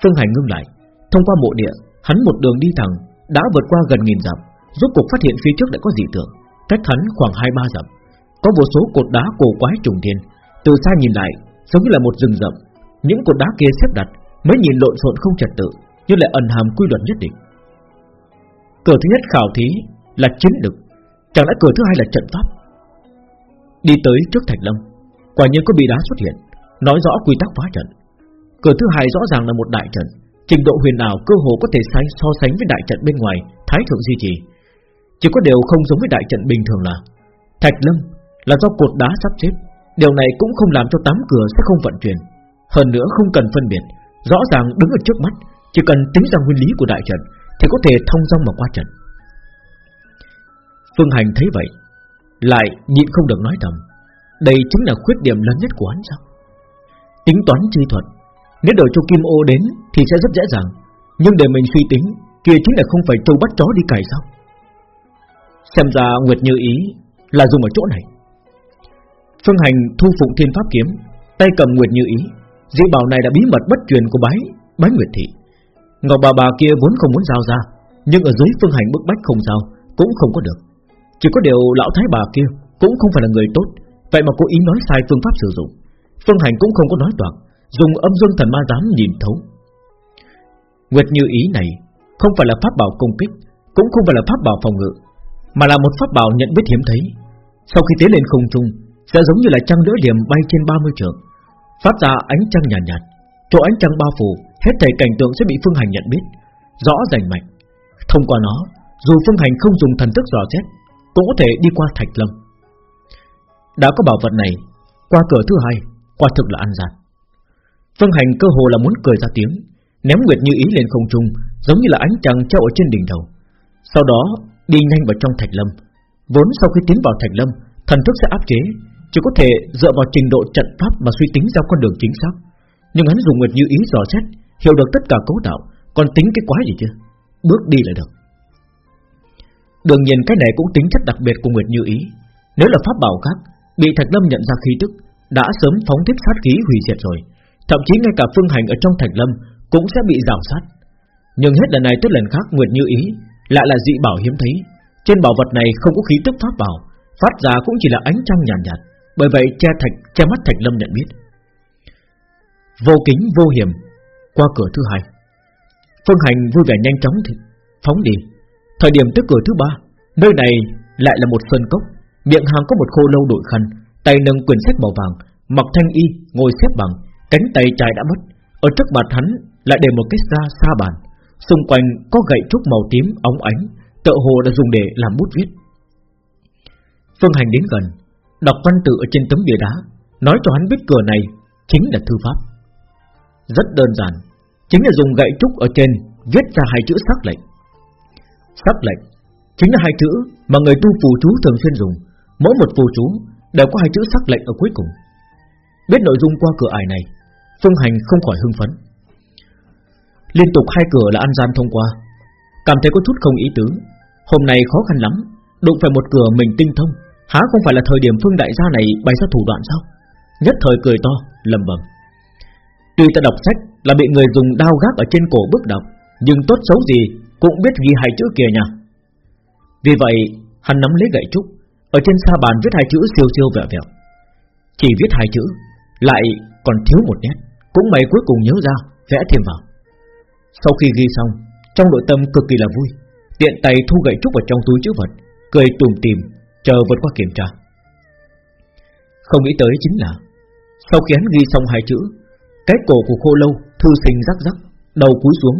Phương Hành ngưng lại. Thông qua mộ địa, Hắn một đường đi thẳng, Đã vượt qua gần nghìn dặm, Rốt cuộc phát hiện phía trước lại có dị tượng. Cách hắn khoảng hai ba dặm. Có vô số cột đá cổ quái trùng thiên Từ xa nhìn lại, giống như là một rừng rậm. Những cột đá kia xếp đặt, Mới nhìn lộn xộn không trật tự, Nhưng lại ẩn hàm quy luật nhất định. Cửa thứ nhất khảo thí là chiến lực. Chẳng lẽ cửa thứ hai là trận pháp? Đi tới trước Thạch Lâm, Quả nhiên có bị đá xuất hiện, Nói rõ quy tắc phá trận. Cửa thứ hai rõ ràng là một đại trận, Trình độ huyền ảo cơ hồ có thể sánh so sánh với đại trận bên ngoài, Thái thượng duy trì. Chỉ có điều không giống với đại trận bình thường là Thạch Lâm là do cột đá sắp xếp. Điều này cũng không làm cho tám cửa sẽ không vận chuyển. Hơn nữa không cần phân biệt, Rõ ràng đứng ở trước mắt, Chỉ cần tính ra nguyên lý của đại trận Thì có thể thông dong mà qua trận. Phương Hành thấy vậy, Lại nhịn không được nói thầm, Đây chính là khuyết điểm lớn nhất của hắn sao? Tính toán chi thuật, Nếu đợi cho Kim Ô đến Thì sẽ rất dễ dàng, Nhưng để mình suy tính, Kia chính là không phải trâu bắt chó đi cày sao? Xem ra Nguyệt Như Ý Là dùng ở chỗ này. Phương Hành thu phụng thiên pháp kiếm, Tay cầm Nguyệt Như Ý. Dị bảo này đã bí mật bất truyền của bái Bái Nguyệt Thị. Ngọc bà bà kia vốn không muốn giao ra, Nhưng ở dưới Phương Hành bức bách không giao, Cũng không có được. Chỉ có điều lão thái bà kia Cũng không phải là người tốt, Vậy mà cố ý nói sai phương pháp sử dụng. Phương Hành cũng không có nói toạc, Dùng âm dương thần ma giám nhìn thấu. Nguyệt như ý này Không phải là pháp bảo công kích, Cũng không phải là pháp bảo phòng ngự, Mà là một pháp bảo nhận biết hiếm thấy. Sau khi tiến lên không trung sẽ giống như là trăng lưỡi liềm bay trên 30 trượng Phát ra ánh trăng nhàn nhạt, nhạt Chỗ ánh trăng bao phủ Hết thảy cảnh tượng sẽ bị Phương Hành nhận biết Rõ rành mạch Thông qua nó Dù Phương Hành không dùng thần thức dò xét cũng có thể đi qua Thạch Lâm. Đã có bảo vật này, qua cửa thứ hai, quả thực là ăn gian. Phương Hành cơ hồ là muốn cười ra tiếng, ném Nguyệt Như Ý lên không trung, giống như là ánh trăng treo ở trên đỉnh đầu. Sau đó đi nhanh vào trong Thạch Lâm. Vốn sau khi tiến vào Thạch Lâm, thần thức sẽ áp chế, chỉ có thể dựa vào trình độ trận pháp mà suy tính ra con đường chính xác. Nhưng hắn dùng Nguyệt Như Ý dò xét, hiểu được tất cả cấu tạo, còn tính cái quái gì chứ? Bước đi là được. Đương nhiên cái này cũng tính chất đặc biệt của Nguyệt Như Ý Nếu là pháp bảo khác Bị Thạch Lâm nhận ra khí tức Đã sớm phóng thích sát khí hủy diệt rồi Thậm chí ngay cả phương hành ở trong Thạch Lâm Cũng sẽ bị rào sát Nhưng hết lần này tới lần khác Nguyệt Như Ý Lại là dị bảo hiếm thấy Trên bảo vật này không có khí tức pháp bảo Phát ra cũng chỉ là ánh trăng nhàn nhạt, nhạt bởi vậy che thạch che mắt Thạch Lâm nhận biết. Vô kính, vô hiểm, Qua cửa thứ hai. Phương hành vui vẻ nhanh chóng thì phóng đi. Thời điểm tới cửa thứ ba, Nơi này lại là một sơn cốc. Miệng hàng có một khô lâu đội khăn, Tay nâng quyển sách màu vàng. Mặc thanh y, ngồi xếp bằng, Cánh tay trái đã mất. Ở trước mặt hắn lại để một cái xa xa bàn. Xung quanh có gậy trúc màu tím óng ánh Tợ hồ đã dùng để làm bút viết. Phương Hành đến gần Đọc văn tự ở trên tấm bìa đá Nói cho hắn biết cửa này chính là thư pháp Rất đơn giản Chính là dùng gậy trúc ở trên Viết ra hai chữ sắc lệnh Sắc lệnh chính là hai chữ mà người tu phù chú thường xuyên dùng. Mỗi một phù chú đều có hai chữ sắc lệnh ở cuối cùng. Biết nội dung qua cửa ải này, Phương Hành không khỏi hưng phấn. Liên tục hai cửa là ăn gian thông qua, cảm thấy có chút không ý tứ. Hôm nay khó khăn lắm, đụng phải một cửa mình tinh thông, há không phải là thời điểm Phương Đại gia này bày ra thủ đoạn sao? Nhất thời cười to, lầm bầm. Tuy ta đọc sách là bị người dùng đao gác ở trên cổ bức đọc, nhưng tốt xấu gì cũng biết ghi hai chữ kia nha Vì vậy hắn nắm lấy gậy trúc Ở trên sa bàn viết hai chữ siêu siêu vẹo vẹo Chỉ viết hai chữ Lại còn thiếu một nét Cũng may cuối cùng nhớ ra vẽ thêm vào Sau khi ghi xong Trong nội tâm cực kỳ là vui Tiện tay thu gậy trúc vào trong túi chữ vật Cười tùm tìm Chờ vượt qua kiểm tra. Không nghĩ tới chính là, Sau khi hắn ghi xong hai chữ, Cái cổ của khô lâu thư sinh rắc rắc, Đầu cúi xuống,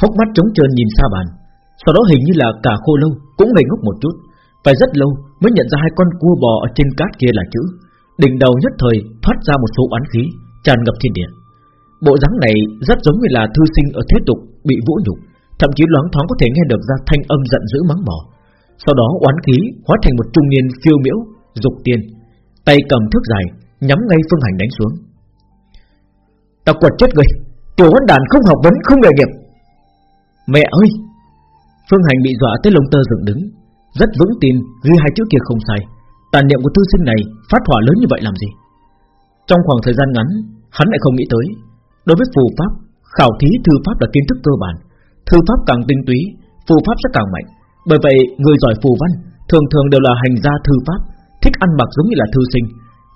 Hốc mắt trống trơn nhìn xa bàn. Sau đó hình như là cả khô lâu cũng ngây ngốc một chút, Phải rất lâu mới nhận ra hai con cua bò ở trên cát kia là chữ. Đỉnh đầu nhất thời thoát ra một số oán khí, Tràn ngập thiên địa. Bộ dáng này rất giống như là thư sinh ở thế tục Bị vũ nhục, Thậm chí loáng thoáng có thể nghe được ra thanh âm giận dữ mắng mỏ. Sau đó oán khí hóa thành một trung niên phiêu miễu, Dục tiên. Tay cầm thước dài, Nhắm ngay phương hành đánh xuống. Ta quật chết người, Tiểu hỗn đàn không học vấn, không nghề nghiệp. Mẹ ơi! Phương hành bị dọa tới lông tơ dựng đứng. Rất vững tin, ghi hai chữ kia không sai. Tàn niệm của thư sinh này phát hỏa lớn như vậy làm gì? Trong khoảng thời gian ngắn, Hắn lại không nghĩ tới. Đối với phù pháp, Khảo thí thư pháp là kiến thức cơ bản. Thư pháp càng tinh túy, Phù pháp sẽ càng mạnh. Bởi vậy, người giỏi phù văn Thường thường đều là hành gia thư pháp, Thích ăn mặc giống như là thư sinh.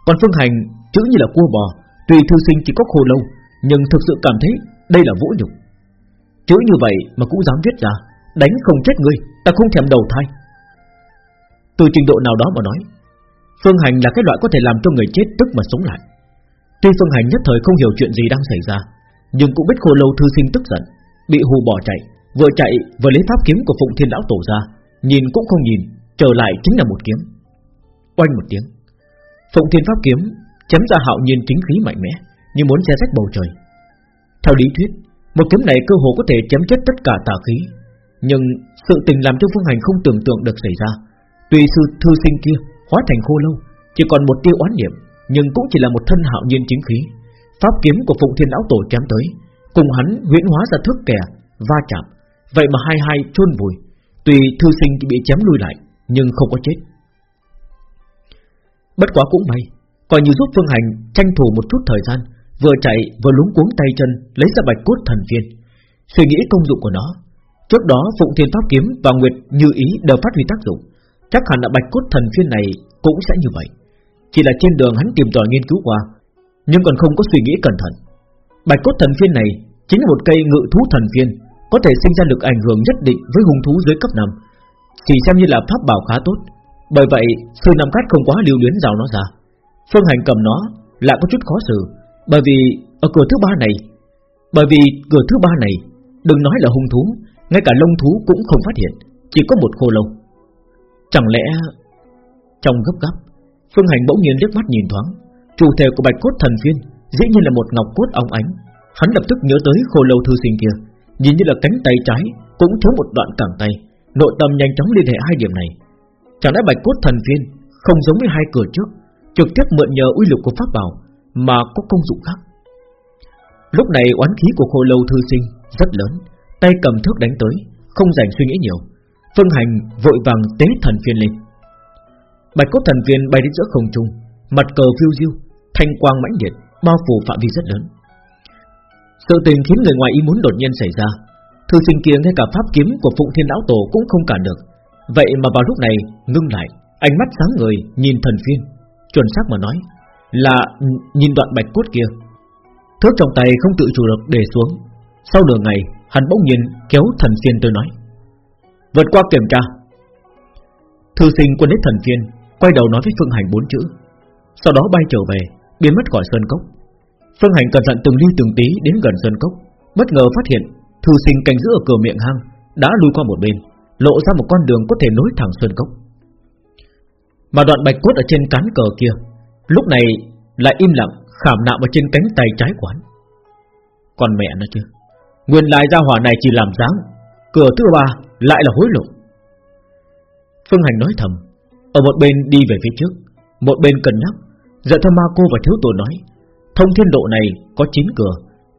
Còn phương hành, chữ như là cua bò Tuy thư sinh chỉ có khô lâu, Nhưng thực sự cảm thấy đây là vũ nhục. Chữ như vậy mà cũng dám viết ra, Đánh không chết ngươi Ta không thèm đầu thai. Từ trình độ nào đó mà nói, Phương Hành là cái loại có thể làm cho người chết tức mà sống lại. Tuy Phương Hành nhất thời không hiểu chuyện gì đang xảy ra, Nhưng cũng biết khô lâu thư sinh tức giận, Bị hù bỏ chạy. Vừa chạy vừa lấy pháp kiếm của Phụng Thiên Lão Tổ ra, Nhìn cũng không nhìn, Trở lại chính là một kiếm. Oanh một tiếng, Phụng Thiên Pháp Kiếm chém ra hạo nhiên chính khí mạnh mẽ, Như muốn xé rách bầu trời. Theo lý thuyết, Một kiếm này cơ hồ có thể chém chết tất cả tà khí, Nhưng sự tình làm cho Phương Hành không tưởng tượng được xảy ra. Tuy sư thư sinh kia hóa thành khô lâu, Chỉ còn một tiêu oán niệm, Nhưng cũng chỉ là một thân hạo nhiên chính khí. Pháp kiếm của Phụng Thiên Lão Tổ chém tới, Cùng hắn huyễn hóa ra thước kẻ Va chạm. Vậy mà hai hai chôn vùi Tuy thư sinh bị chém lui lại, Nhưng không có chết. Bất quá cũng may, Coi như giúp Phương Hành tranh thủ một chút thời gian, Vừa chạy vừa lúng cuống tay chân Lấy ra bạch cốt thần viên. Suy nghĩ công dụng của nó, Trước đó Phụng Thiên Pháp Kiếm và Nguyệt Như Ý đều phát huy tác dụng. Chắc hẳn là bạch cốt thần phiên này cũng sẽ như vậy. Chỉ là trên đường hắn tìm tòi nghiên cứu qua, Nhưng còn không có suy nghĩ cẩn thận. Bạch cốt thần phiên này Chính là một cây ngự thú thần phiên có thể sinh ra lực ảnh hưởng nhất định với hung thú dưới cấp 5 Chỉ xem như là pháp bảo khá tốt. Bởi vậy, Sư Nam Cát không quá lưu luyến rào nó ra. Phương Hành cầm nó lại có chút khó xử, Bởi vì ở cửa thứ ba này, Bởi vì cửa thứ ba này, Đừng nói là hung thú, Ngay cả lông thú cũng không phát hiện, Chỉ có một khô lâu. Chẳng lẽ, Trong gấp gáp, Phương Hành bỗng nhiên liếc mắt nhìn thoáng, Chủ thể của bạch cốt thần phiên Dĩ nhiên là một ngọc cốt óng ánh. Hắn lập tức nhớ tới khô lâu thư sinh kia. Nhìn như là cánh tay trái, Cũng thiếu một đoạn cẳng tay. Nội tâm nhanh chóng liên hệ hai điểm này. Chẳng lẽ bạch cốt thần phiên Không giống với hai cửa trước, Trực tiếp mượn nhờ uy lực của pháp bảo Mà có công dụng khác? Lúc này oán khí của khô lâu thư sinh Rất lớn, Tay cầm thước đánh tới, Không dành suy nghĩ nhiều. Phương Hành vội vàng tế thần phiên lên. Bạch cốt thần phiên bay đến giữa không trung, Mặt cờ phiêu diêu, Thanh quang mãnh liệt, Bao phủ phạm vi rất lớn. Sự tình khiến người ngoài ý muốn đột nhiên xảy ra. Thư sinh kia ngay cả pháp kiếm của Phụng Thiên Lão Tổ cũng không cản được. Vậy mà vào lúc này, ngưng lại, Ánh mắt sáng người nhìn thần phiên. Chuẩn xác mà nói, Là nhìn đoạn bạch cốt kia. Thước trong tay không tự chủ được để xuống. Sau nửa ngày, hắn bỗng nhiên kéo thần phiên tôi nói, Vượt qua kiểm tra. Thư sinh quân hết thần phiên, Quay đầu nói với Phương Hành bốn chữ. Sau đó bay trở về, Biến mất khỏi sơn cốc. Phương Hành cẩn thận từng ly từng tí đến gần sơn cốc, Bất ngờ phát hiện Thư sinh canh giữ ở cửa miệng hang Đã lui qua một bên, Lộ ra một con đường có thể nối thẳng sơn cốc. Mà đoạn bạch cốt ở trên cán cờ kia, Lúc này lại im lặng Khảm nạm ở trên cánh tay trái quán. Còn mẹ nó chứ, Nguyên lại ra hỏa này chỉ làm dáng, Cửa thứ ba lại là hối lộ. Phương Hành nói thầm, Ở một bên đi về phía trước, Một bên cẩn nhắc Dạ theo ma cô và thiếu tổ nói Thông thiên độ này có 9 cửa,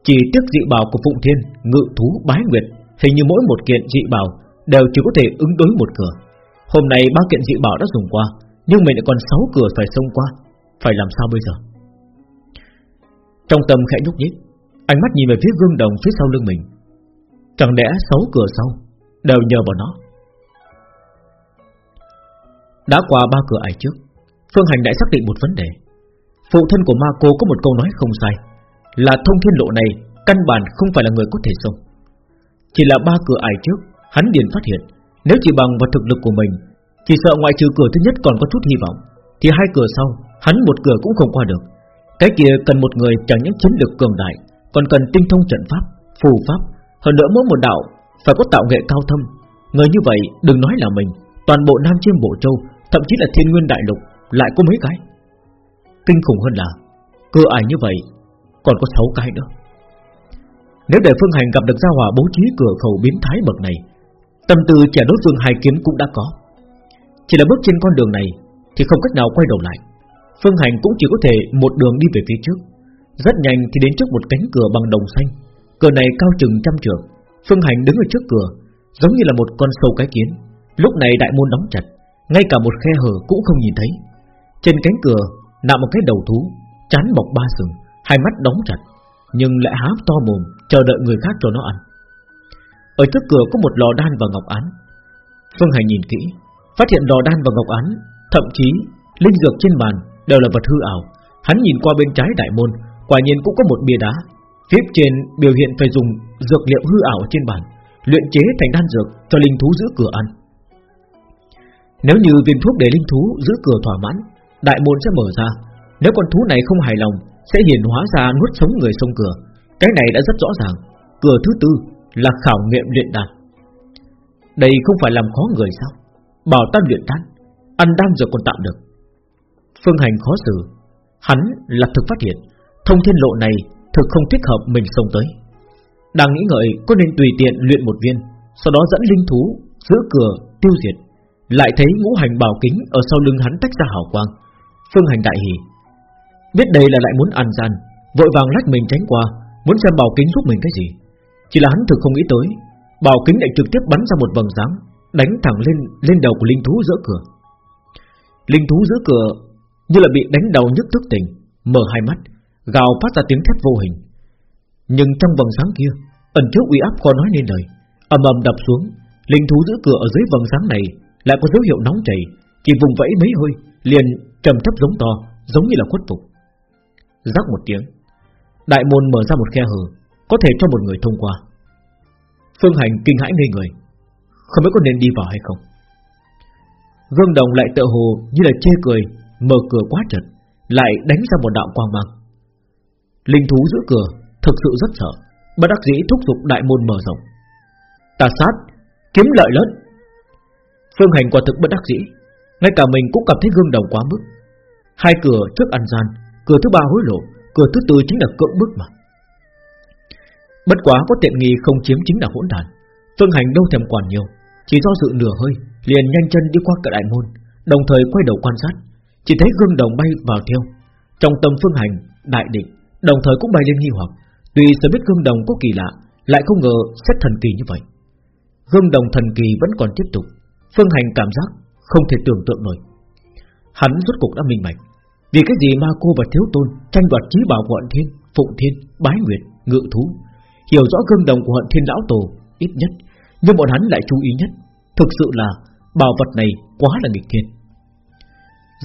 Chỉ tiếc dị bảo của Phụng Thiên, Ngự thú, bái nguyệt, Hình như mỗi một kiện dị bảo Đều chỉ có thể ứng đối một cửa. Hôm nay ba kiện dị bảo đã dùng qua, Nhưng mình lại còn 6 cửa phải xông qua, Phải làm sao bây giờ? Trong tâm khẽ nhúc nhích, Ánh mắt nhìn về phía gương đồng phía sau lưng mình. Chẳng lẽ 6 cửa sau Đều nhờ vào nó? Đã qua ba cửa ải trước, Phương Hành đã xác định một vấn đề. Phụ thân của ma cô có một câu nói không sai Là thông thiên lộ này Căn bản không phải là người có thể sống. Chỉ là ba cửa ải trước Hắn điền phát hiện Nếu chỉ bằng vào thực lực của mình Chỉ sợ ngoại trừ cửa thứ nhất còn có chút hy vọng Thì hai cửa sau Hắn một cửa cũng không qua được. Cái kia cần một người chẳng những chiến lược cường đại Còn cần tinh thông trận pháp, phù pháp Hơn nữa mỗi một đạo Phải có tạo nghệ cao thâm. Người như vậy đừng nói là mình Toàn bộ Nam Chiêm Bộ Châu Thậm chí là Thiên Nguyên Đại Lục Lại có mấy cái? Kinh khủng hơn là, Cơ ải như vậy Còn có 6 cái nữa. Nếu để Phương Hành gặp được gia hỏa bố trí cửa khẩu biến thái bậc này, Tâm tư trẻ đốt vương hai kiếm cũng đã có. Chỉ là bước trên con đường này Thì không cách nào quay đầu lại. Phương Hành cũng chỉ có thể một đường đi về phía trước. Rất nhanh thì đến trước một cánh cửa bằng đồng xanh. Cửa này cao chừng trăm trượng. Phương Hành đứng ở trước cửa, Giống như là một con sâu cái kiến. Lúc này đại môn đóng chặt, Ngay cả một khe hở cũng không nhìn thấy. Trên cánh cửa nạm một cái đầu thú, Chán bọc ba sừng, Hai mắt đóng chặt, Nhưng lại há to mồm, Chờ đợi người khác cho nó ăn. Ở trước cửa có một lò đan và ngọc án. Phương Hành nhìn kỹ, Phát hiện lò đan và ngọc án, Thậm chí linh dược trên bàn đều là vật hư ảo. Hắn nhìn qua bên trái đại môn, Quả nhiên cũng có một bia đá. Phía trên biểu hiện phải dùng dược liệu hư ảo trên bàn, Luyện chế thành đan dược cho linh thú giữ cửa ăn. Nếu như viên thuốc để linh thú giữ cửa thỏa mãn Đại môn sẽ mở ra. Nếu con thú này không hài lòng, Sẽ hiển hóa ra nuốt sống người sông cửa. Cái này đã rất rõ ràng. Cửa thứ tư là khảo nghiệm luyện đan. Đây không phải làm khó người sao? Bảo ta luyện đan, Ăn đan rồi còn tạm được. Phương hành khó xử. Hắn là thực phát hiện. Thông thiên lộ này thực không thích hợp mình xông tới. Đang nghĩ ngợi, có nên tùy tiện luyện một viên, Sau đó dẫn linh thú giữa cửa tiêu diệt. Lại thấy ngũ hành bảo kính Ở sau lưng hắn tách ra hào quang. Phương hành đại hỉ Biết đây là lại muốn ăn gian, Vội vàng lách mình tránh qua, Muốn xem bảo kính giúp mình cái gì. Chỉ là hắn thực không nghĩ tới, Bảo kính lại trực tiếp bắn ra một vầng sáng, Đánh thẳng lên lên đầu của linh thú giữa cửa. Linh thú giữa cửa Như là bị đánh đầu nhức thức tỉnh, Mở hai mắt, Gào phát ra tiếng thét vô hình. Nhưng trong vầng sáng kia, Ẩn chứa uy áp khó nói nên lời, ầm ầm đập xuống, Linh thú giữ cửa ở dưới vầng sáng này Lại có dấu hiệu nóng chảy, Chỉ vùng vẫy mấy hơi Liền trầm thấp giống to, Giống như là khuất phục. Rắc một tiếng, Đại môn mở ra một khe hở, Có thể cho một người thông qua. Phương Hành kinh hãi ngây người, Không biết có nên đi vào hay không. Gương đồng lại tựa hồ như là chê cười, Mở cửa quá chật, Lại đánh ra một đạo quang mang. Linh thú giữ cửa, Thực sự rất sợ, Bất đắc dĩ thúc giục đại môn mở rộng. Tà sát, Kiếm lợi lớn. Phương Hành quả thực bất đắc dĩ ngay cả mình cũng cảm thấy gương đồng quá mức. Hai cửa trước ăn gian Cửa thứ ba hối lộ Cửa thứ tư chính là cưỡng bức mà. Bất quá có tiện nghi không chiếm chính là hỗn đàn. Phương Hành đâu thèm quản nhiều Chỉ do sự nửa hơi Liền nhanh chân đi qua cửa đại môn Đồng thời quay đầu quan sát. Chỉ thấy gương đồng bay vào theo. Trong tâm Phương Hành, đại định Đồng thời cũng bay lên nghi hoặc. Tuy sớm biết gương đồng có kỳ lạ Lại không ngờ xét thần kỳ như vậy. Gương đồng thần kỳ vẫn còn tiếp tục. Phương Hành cảm giác không thể tưởng tượng nổi. Hắn rốt cục đã minh bạch, vì cái gì ma cô và thiếu tôn tranh đoạt trí bảo của hận thiên, phụng thiên, bái nguyệt, ngự thú, hiểu rõ gương đồng của hận thiên lão tổ ít nhất, nhưng bọn hắn lại chú ý nhất, thực sự là bảo vật này quá là nghịch thiên.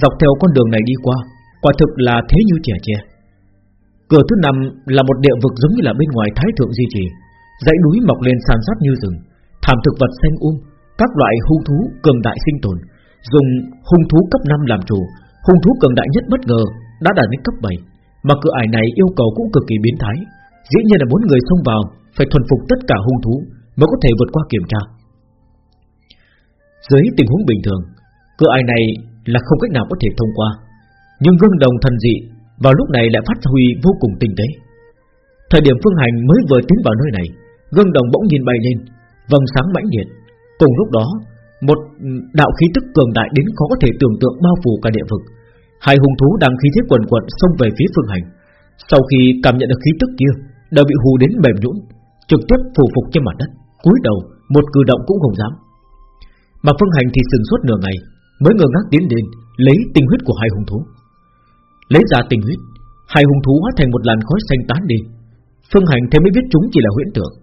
Dọc theo con đường này đi qua, quả thực là thế như trẻ tre. Cửa thứ năm là một địa vực giống như là bên ngoài Thái Thượng Di Trì, dãy núi mọc lên san sát như rừng, thảm thực vật xanh um, các loại hung thú cường đại sinh tồn, Dùng hung thú cấp 5 làm chủ. Hung thú cường đại nhất bất ngờ Đã đạt đến cấp 7 Mà cửa ải này yêu cầu cũng cực kỳ biến thái. Dĩ nhiên là muốn người xông vào Phải thuần phục tất cả hung thú Mới có thể vượt qua kiểm tra. Dưới tình huống bình thường Cửa ải này là không cách nào có thể thông qua, Nhưng gương đồng thần dị Vào lúc này lại phát huy vô cùng tinh tế. Thời điểm phương hành mới vừa tiến vào nơi này, Gương đồng bỗng nhìn bay lên, Vầng sáng mãnh liệt. Cùng lúc đó một đạo khí tức cường đại đến khó có thể tưởng tượng bao phủ cả địa vực. Hai hung thú đang khí thế quần quật xông về phía phương hành. Sau khi cảm nhận được khí tức kia, Đều bị hù đến mềm nhũn, Trực tiếp phủ phục trên mặt đất. Cúi đầu, một cử động cũng không dám. Mà phương hành thì sừng suốt nửa ngày, Mới ngơ ngác tiến đến Lấy tinh huyết của hai hung thú. Lấy ra tinh huyết, Hai hung thú hóa thành một làn khói xanh tán đi. Phương hành thế mới biết chúng chỉ là huyễn tượng,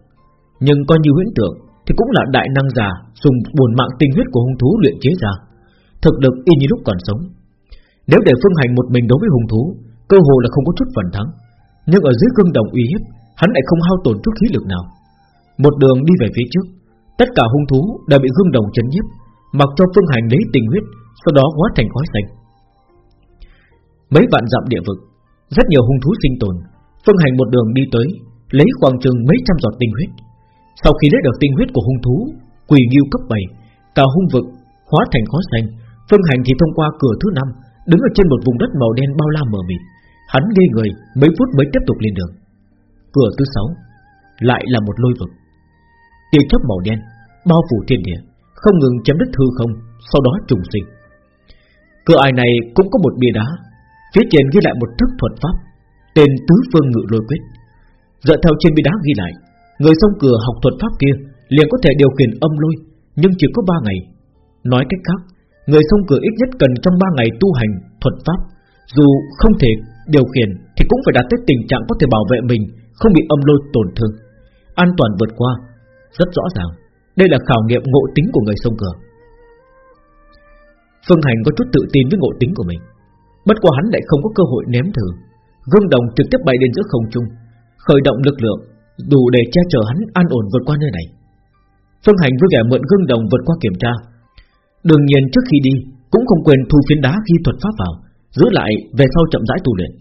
Nhưng coi như huyễn tượng thì cũng là đại năng già dùng buồn mạng tinh huyết của hung thú luyện chế ra, thực lực y như lúc còn sống. Nếu để phương hành một mình đối với hung thú, cơ hồ là không có chút phần thắng. Nhưng ở dưới cương đồng uy hiếp, hắn lại không hao tổn chút khí lực nào. Một đường đi về phía trước, Tất cả hung thú đều bị gương đồng chấn nhiếp Mặc cho Phương Hành lấy tình huyết Sau đó hóa thành khói xanh Mấy vạn dặm địa vực Rất nhiều hung thú sinh tồn Phương Hành một đường đi tới Lấy khoảng chừng mấy trăm giọt tinh huyết sau khi lấy được tinh huyết của hung thú, Quỳ nghiêu cấp 7 Cả hung vực hóa thành khói xanh, Phương Hành thì thông qua cửa thứ năm, Đứng ở trên một vùng đất màu đen bao la mờ mịt. Hắn ngây người, mấy phút mới tiếp tục lên đường. Cửa thứ sáu Lại là một lôi vực. Tia chớp màu đen Bao phủ thiên địa, Không ngừng chấm đất hư không, Sau đó trùng sinh. Cửa ải này cũng có một bia đá, Phía trên ghi lại một thức thuật pháp, Tên tứ phương ngự lôi quyết. Dựa theo trên bia đá ghi lại Người sông cửa học thuật pháp kia liền có thể điều khiển âm lôi, Nhưng chỉ có 3 ngày. Nói cách khác, Người sông cửa ít nhất cần trong 3 ngày tu hành thuật pháp. Dù không thể điều khiển Thì cũng phải đạt tới tình trạng có thể bảo vệ mình, Không bị âm lôi tổn thương. An toàn vượt qua, Rất rõ ràng. Đây là khảo nghiệm ngộ tính của người sông cửa. Phương Hành có chút tự tin với ngộ tính của mình. Bất quá hắn lại không có cơ hội ném thử. Gương đồng trực tiếp bay lên giữa không trung, Khởi động lực lượng Đủ để che chở hắn an ổn vượt qua nơi này. Phương Hành vui vẻ mượn gương đồng vượt qua kiểm tra. Đương nhiên trước khi đi, Cũng không quên thu phiến đá ghi thuật pháp vào, Giữ lại về sau chậm rãi tu luyện.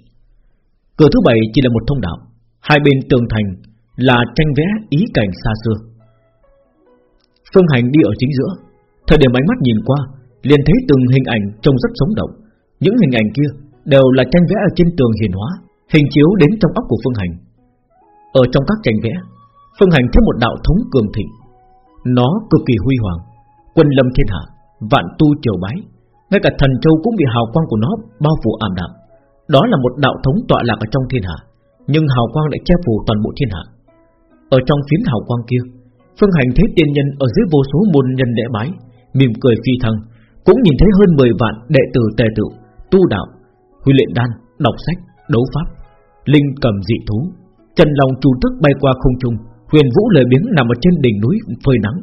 Cửa thứ bảy chỉ là một thông đạo, Hai bên tường thành Là tranh vẽ ý cảnh xa xưa. Phương Hành đi ở chính giữa, Thời điểm ánh mắt nhìn qua, liền thấy từng hình ảnh trông rất sống động. Những hình ảnh kia Đều là tranh vẽ ở trên tường hiền hóa, Hình chiếu đến trong óc của Phương Hành. Ở trong các tranh vẽ Phương Hành thấy một đạo thống cường thịnh. Nó cực kỳ huy hoàng Quân lâm thiên hạ Vạn tu triều bái. Ngay cả thần châu cũng bị hào quang của nó bao phủ ảm đạm. Đó là một đạo thống tọa lạc ở trong thiên hạ Nhưng hào quang lại che phủ toàn bộ thiên hạ. Ở trong phiến hào quang kia Phương Hành thấy tiên nhân ở dưới vô số môn nhân lễ bái Mỉm cười phi thăng Cũng nhìn thấy hơn 10 vạn đệ tử tề tự Tu đạo, huy luyện đan, đọc sách, đấu pháp Linh cầm dị thú. Trần Long chủ tức bay qua không trung, Huyền vũ lời biến nằm ở trên đỉnh núi phơi nắng,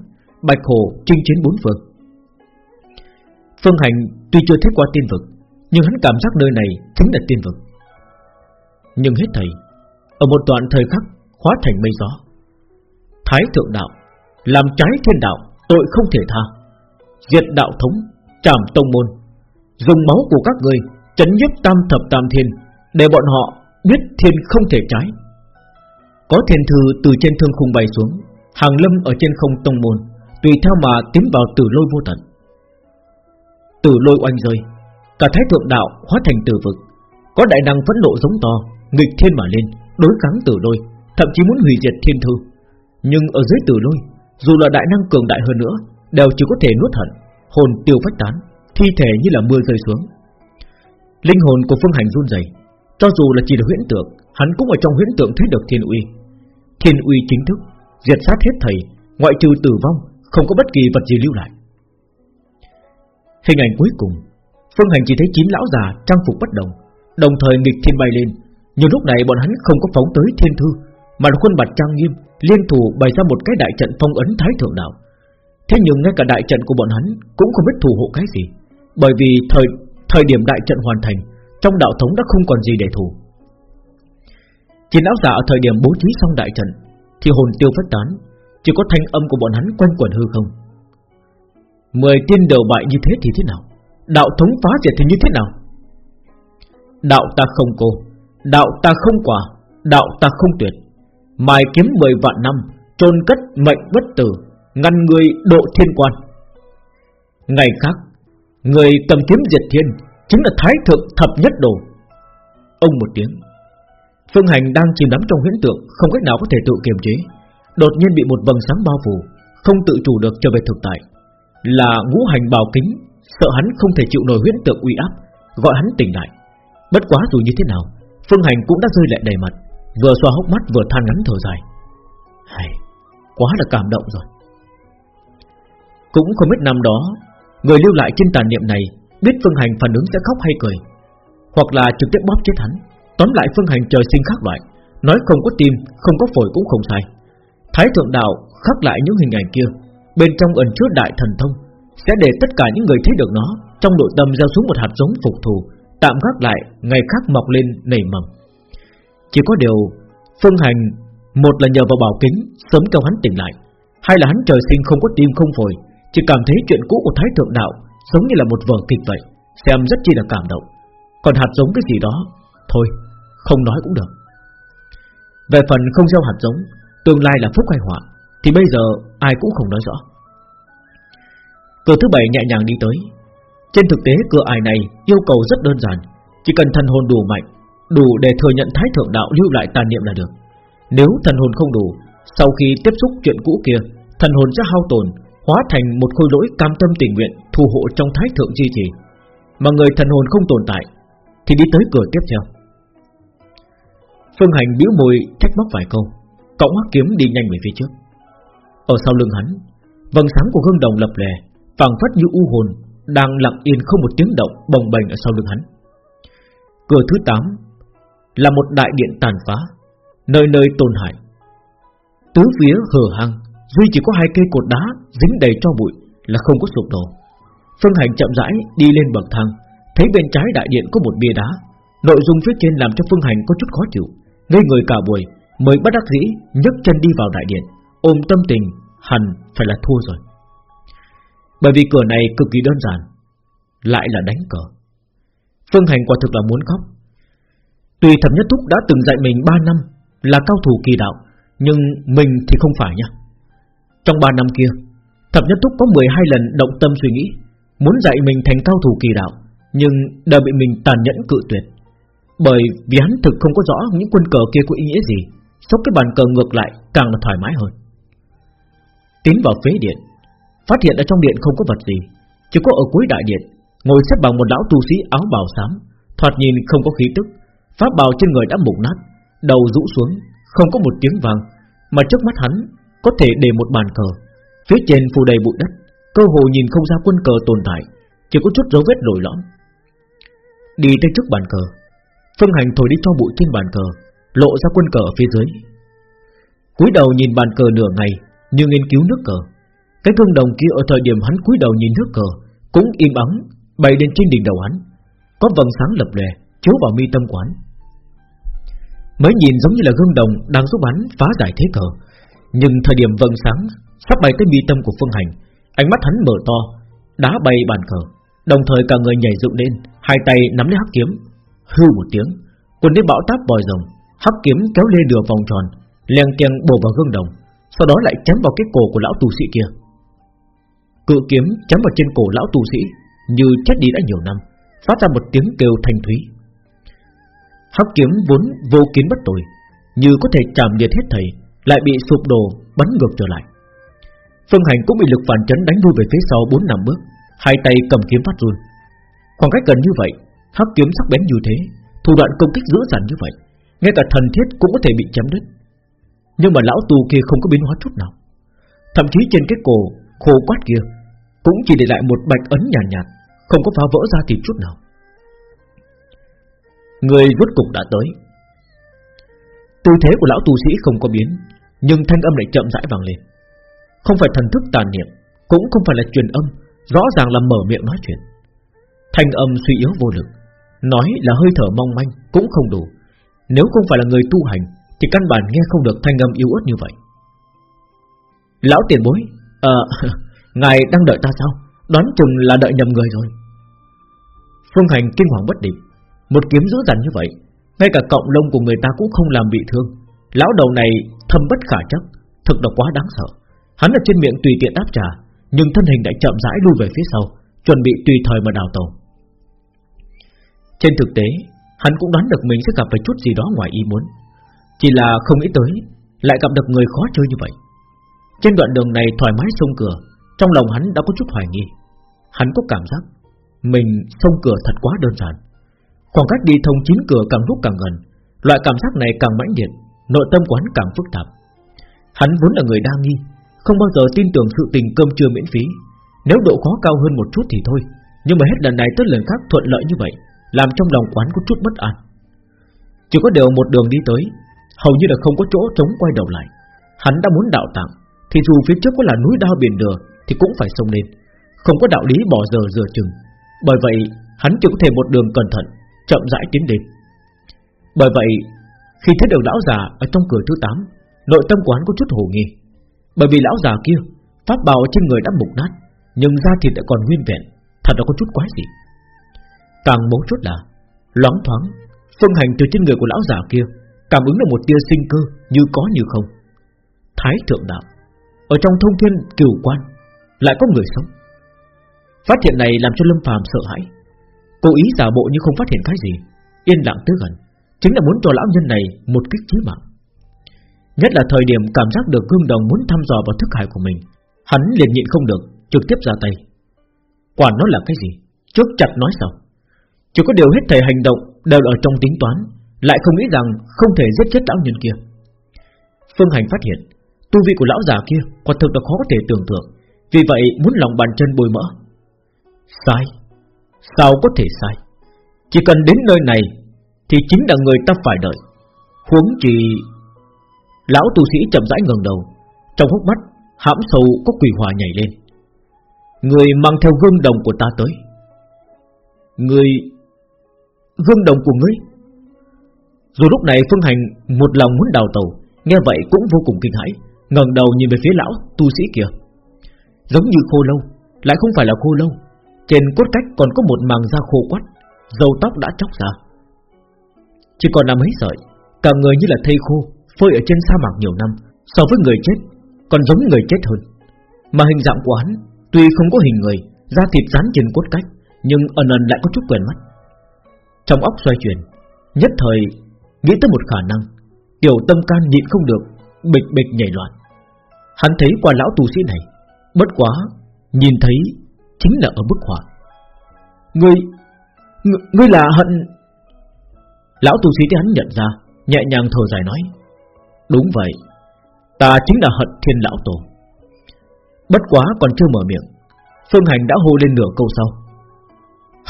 Bạch hồ chinh chiến bốn phương. Phương Hành tuy chưa thấy qua tiên vực, Nhưng hắn cảm giác nơi này chính là tiên vực. Nhưng hết thầy, Ở một đoạn thời khắc hóa thành mây gió, Thái thượng đạo Làm trái thiên đạo Tội không thể tha, Diệt đạo thống, Trảm tông môn, Dùng máu của các người Chấn nhiếp tam thập tam thiên Để bọn họ biết thiên không thể trái. Có thiên thư từ trên thương khung bay xuống, Hàng lâm ở trên không tông môn, Tùy theo mà tiến vào tử lôi vô tận Tử lôi oanh rơi, Cả thái thượng đạo hóa thành tử vực. Có đại năng phẫn nộ giống to, Nghịch thiên mà lên, Đối kháng tử lôi, Thậm chí muốn hủy diệt thiên thư. Nhưng ở dưới tử lôi, Dù là đại năng cường đại hơn nữa, Đều chỉ có thể nuốt hận, Hồn tiêu phách tán, Thi thể như là mưa rơi xuống. Linh hồn của phương hành run rẩy, Cho dù là chỉ là huyễn tượng, Hắn cũng ở trong huyễn tượng thấy được thiên uy. Thiên uy chính thức, Diệt sát hết thầy, Ngoại trừ tử vong, Không có bất kỳ vật gì lưu lại. Hình ảnh cuối cùng, Phương Hành chỉ thấy chín lão già trang phục bất đồng Đồng thời nghịch thiên bay lên. Nhưng lúc này bọn hắn không có phóng tới thiên thư, Mà khuôn mặt trang nghiêm, Liên thủ bày ra một cái đại trận phong ấn thái thượng đạo. Thế nhưng ngay cả đại trận của bọn hắn Cũng không biết thủ hộ cái gì, Bởi vì thời thời điểm đại trận hoàn thành, Trong đạo thống đã không còn gì để thủ. Chín lão giả ở thời điểm bố trí xong đại trận, Thì hồn tiêu phách tán, Chỉ có thanh âm của bọn hắn quanh quẩn hư không. Mười tiên đầu bại như thế thì thế nào? Đạo thống phá diệt thì như thế nào? Đạo ta không cô, Đạo ta không quả, Đạo ta không tuyệt. Mài kiếm mười vạn năm trôn cất mệnh bất tử, Ngăn người độ thiên quan. Ngày khác, Người cầm kiếm diệt thiên Chính là thái thượng thập nhất đồ. Ông một tiếng Phương Hành đang chìm đắm trong huyễn tượng Không cách nào có thể tự kiềm chế. Đột nhiên bị một vầng sáng bao phủ Không tự chủ được trở về thực tại. Là ngũ hành bào kính Sợ hắn không thể chịu nổi huyễn tượng uy áp Gọi hắn tỉnh lại. Bất quá dù như thế nào Phương Hành cũng đã rơi lệ đầy mặt Vừa xoa hốc mắt vừa than ngắn thở dài. Hay, Quá là cảm động rồi. Cũng không biết năm đó Người lưu lại trên tàn niệm này Biết Phương Hành phản ứng sẽ khóc hay cười Hoặc là trực tiếp bóp chết hắn. Tóm lại Phương Hành trời sinh khác loại. Nói không có tim, không có phổi cũng không sai. Thái thượng đạo khắc lại những hình ảnh kia. Bên trong ẩn chứa đại thần thông. Sẽ để tất cả những người thấy được nó Trong nội tâm gieo xuống một hạt giống phục thù Tạm gác lại ngày khác mọc lên nảy mầm. Chỉ có điều Phương Hành Một là nhờ vào bảo kính Sớm kêu hắn tỉnh lại. Hai là hắn trời sinh không có tim không phổi Chỉ cảm thấy chuyện cũ của Thái Thượng Đạo Giống như là một vở kịch vậy Xem rất chi là cảm động. Còn hạt giống cái gì đó Thôi không nói cũng được. Về phần không gieo hạt giống, Tương lai là phúc hay họa, Thì bây giờ ai cũng không nói rõ. Cửa thứ bảy nhẹ nhàng đi tới. Trên thực tế, cửa ải này yêu cầu rất đơn giản, Chỉ cần thần hồn đủ mạnh, Đủ để thừa nhận thái thượng đạo lưu lại tàn niệm là được. Nếu thần hồn không đủ, Sau khi tiếp xúc chuyện cũ kia, Thần hồn sẽ hao tồn Hóa thành một khối lỗi cam tâm tình nguyện Thu hộ trong thái thượng di trì. Mà người thần hồn không tồn tại, Thì đi tới cửa tiếp theo. Phương Hành bĩu môi trách móc vài câu Cõng hắc kiếm đi nhanh về phía trước Ở sau lưng hắn Vầng sáng của gương đồng lập lè phảng phất như u hồn đang lặng yên không một tiếng động bồng bềnh ở sau lưng hắn. Cửa thứ 8 là một đại điện tàn phá, nơi nơi tổn hại. Tứ phía hở hang, duy chỉ có hai cây cột đá dính đầy cho bụi là không có sụp đổ. Phương Hành chậm rãi đi lên bậc thang, thấy bên trái đại điện có một bia đá, nội dung phía trên làm cho Phương Hành có chút khó chịu, ngây người cả buổi, mới bất đắc dĩ nhấc chân đi vào đại điện, ôm tâm tình hẳn phải là thua rồi. Bởi vì cửa này cực kỳ đơn giản Lại là đánh cờ. Phương Hành quả thực là muốn khóc. Tuy thẩm nhất thúc đã từng dạy mình 3 năm Là cao thủ kỳ đạo Nhưng mình thì không phải nha. Trong 3 năm kia Thẩm nhất thúc có 12 lần động tâm suy nghĩ Muốn dạy mình thành cao thủ kỳ đạo Nhưng đã bị mình tàn nhẫn cự tuyệt. Bởi vì hắn thực không có rõ Những quân cờ kia có ý nghĩa gì Sốc cái bàn cờ ngược lại càng là thoải mái hơn. Tiến vào phế điện Phát hiện ở trong điện không có vật gì Chỉ có ở cuối đại điện Ngồi xếp bằng một lão tu sĩ áo bào xám Thoạt nhìn không có khí tức. Pháp bào trên người đã mục nát Đầu rũ xuống Không có một tiếng vàng, Mà trước mắt hắn Có thể để một bàn cờ. Phía trên phủ đầy bụi đất Cơ hồ nhìn không ra quân cờ tồn tại Chỉ có chút dấu vết lồi lõm. Đi tới trước bàn cờ Phương hành thổi đi cho bụi trên bàn cờ Lộ ra quân cờ ở phía dưới. Cúi đầu nhìn bàn cờ nửa ngày, Như nghiên cứu nước cờ. Cái gương đồng kia ở thời điểm hắn cúi đầu nhìn nước cờ, Cũng im ắng Bày lên trên đỉnh đầu hắn. Có vầng sáng lập lè chiếu vào mi tâm quán. Mới nhìn giống như là gương đồng Đang giúp hắn phá giải thế cờ, Nhưng thời điểm vầng sáng Sắp bay tới mi tâm của Phương Hành, Ánh mắt hắn mở to, Đá bay bàn cờ Đồng thời cả người nhảy dựng lên, Hai tay nắm lấy hắc kiếm. Hư một tiếng. Quần đến bão táp vòi rồng, Hắc kiếm kéo lê đường vòng tròn, Leng keng bổ vào gương đồng, Sau đó lại chém vào cái cổ của lão tù sĩ kia. Cự kiếm chém vào trên cổ lão tù sĩ, Như chết đi đã nhiều năm, Phát ra một tiếng kêu thanh thúy. Hắc kiếm vốn vô kiến bất tội Như có thể chạm liệt hết thầy, Lại bị sụp đổ, bắn ngược trở lại. Phương Hành cũng bị lực phản chấn đánh lui về phía sau bốn năm bước, Hai tay cầm kiếm phát run. Khoảng cách gần như vậy Hắc kiếm sắc bén như thế Thủ đoạn công kích dữ dằn như vậy Ngay cả thần thiết cũng có thể bị chém đứt. Nhưng mà lão tu kia không có biến hóa chút nào. Thậm chí trên cái cổ khô quát kia cũng chỉ để lại một bạch ấn nhàn nhạt, nhạt Không có phá vỡ ra thì chút nào. Người rốt cục đã tới. Tư thế của lão tu sĩ không có biến Nhưng thanh âm lại chậm rãi vang lên. Không phải thần thức tàn niệm Cũng không phải là truyền âm Rõ ràng là mở miệng nói chuyện. Thanh âm suy yếu vô lực. Nói là hơi thở mong manh cũng không đủ. Nếu không phải là người tu hành, Thì căn bản nghe không được thanh âm yếu ớt như vậy. Lão tiền bối Ờ *laughs* Ngài đang đợi ta sao? Đoán chừng là đợi nhầm người rồi. Phương Hành kinh hoàng bất định. Một kiếm dữ dằn như vậy, Ngay cả cộng lông của người ta cũng không làm bị thương. Lão đầu này thâm bất khả chấp Thực là quá đáng sợ. Hắn ở trên miệng tùy tiện đáp trả, Nhưng thân hình đã chậm rãi lui về phía sau, Chuẩn bị tùy thời mà đào tàu trên thực tế, Hắn cũng đoán được mình sẽ gặp phải chút gì đó ngoài ý muốn. Chỉ là không nghĩ tới, Lại gặp được người khó chơi như vậy. Trên đoạn đường này thoải mái sông cửa, trong lòng hắn đã có chút hoài nghi. Hắn có cảm giác Mình xông cửa thật quá đơn giản. Khoảng cách đi thông chín cửa càng lúc càng gần, Loại cảm giác này càng mãnh liệt, Nội tâm của hắn càng phức tạp. Hắn vốn là người đa nghi, Không bao giờ tin tưởng sự tình cơm trưa miễn phí. Nếu độ khó cao hơn một chút thì thôi, Nhưng mà hết lần này tới lần khác thuận lợi như vậy làm trong lòng quán có chút bất an. Chỉ có điều một đường đi tới, Hầu như là không có chỗ trống quay đầu lại. Hắn đã muốn đạo tặng Thì dù phía trước có là núi đao biển lửa, thì cũng phải xông lên. Không có đạo lý bỏ giờ rửa chừng. Bởi vậy, hắn chỉ có thể một đường cẩn thận, Chậm rãi tiến đến Bởi vậy, khi thấy được lão già Ở trong cửa thứ 8 Nội tâm quán có chút hồ nghi. Bởi vì lão già kia, Pháp bào trên người đã mục nát, Nhưng da thịt lại còn nguyên vẹn, Thật là có chút quái dị. Càng mấu chốt là Loáng thoáng, Phương hành từ trên người của lão già kia Cảm ứng được một tia sinh cơ Như có như không. Thái thượng đạo, Ở trong thông thiên cửu quan Lại có người sống. Phát hiện này làm cho Lâm phàm sợ hãi. Cố ý giả bộ như không phát hiện cái gì, Yên lặng tới gần, Chính là muốn cho lão nhân này một kích chí mạng. Nhất là thời điểm cảm giác được gương đồng muốn thăm dò vào thức hải của mình, Hắn liền nhịn không được, Trực tiếp ra tay. Quả nó là cái gì? Trước chặt nói sao chỉ có điều hết thầy hành động Đều ở trong tính toán, Lại không nghĩ rằng không thể giết chết lão nhân kia. Phương Hành phát hiện, Tu vị của lão già kia Quả thực là khó có thể tưởng tượng, Vì vậy muốn lòng bàn chân bồi mỡ. Sai, Sao có thể sai? Chỉ cần đến nơi này Thì chính là người ta phải đợi. Huống chỉ Lão tu sĩ chậm rãi ngẩng đầu, Trong hốc mắt hãm sâu có quỷ hòa nhảy lên. Người mang theo gương đồng của ta tới. Người Gương đồng của ngươi. Dù lúc này Phương Hành Một lòng muốn đào tàu Nghe vậy cũng vô cùng kinh hãi, ngẩng đầu nhìn về phía lão tu sĩ kia. Giống như khô lâu, Lại không phải là khô lâu, Trên cốt cách còn có một màng da khô quắt Dầu tóc đã chóc ra. Chỉ còn nằm mấy sợi, Cả người như là thây khô, Phơi ở trên sa mạc nhiều năm, So với người chết, Còn giống người chết hơn. Mà hình dạng của hắn Tuy không có hình người, Da thịt dán trên cốt cách, Nhưng ẩn ẩn lại có chút quen mắt. Trong óc xoay chuyển, Nhất thời nghĩ tới một khả năng, Tiểu tâm can nhịn không được, Bịch bịch nhảy loạn. Hắn thấy qua lão tu sĩ này, Bất quá Nhìn thấy Chính là ở bức họa. Ngươi Ngươi là hận. Lão tu sĩ thấy hắn nhận ra, Nhẹ nhàng thở dài nói, Đúng vậy, Ta chính là hận thiên lão tổ. Bất quá còn chưa mở miệng, Phương Hành đã hô lên nửa câu sau,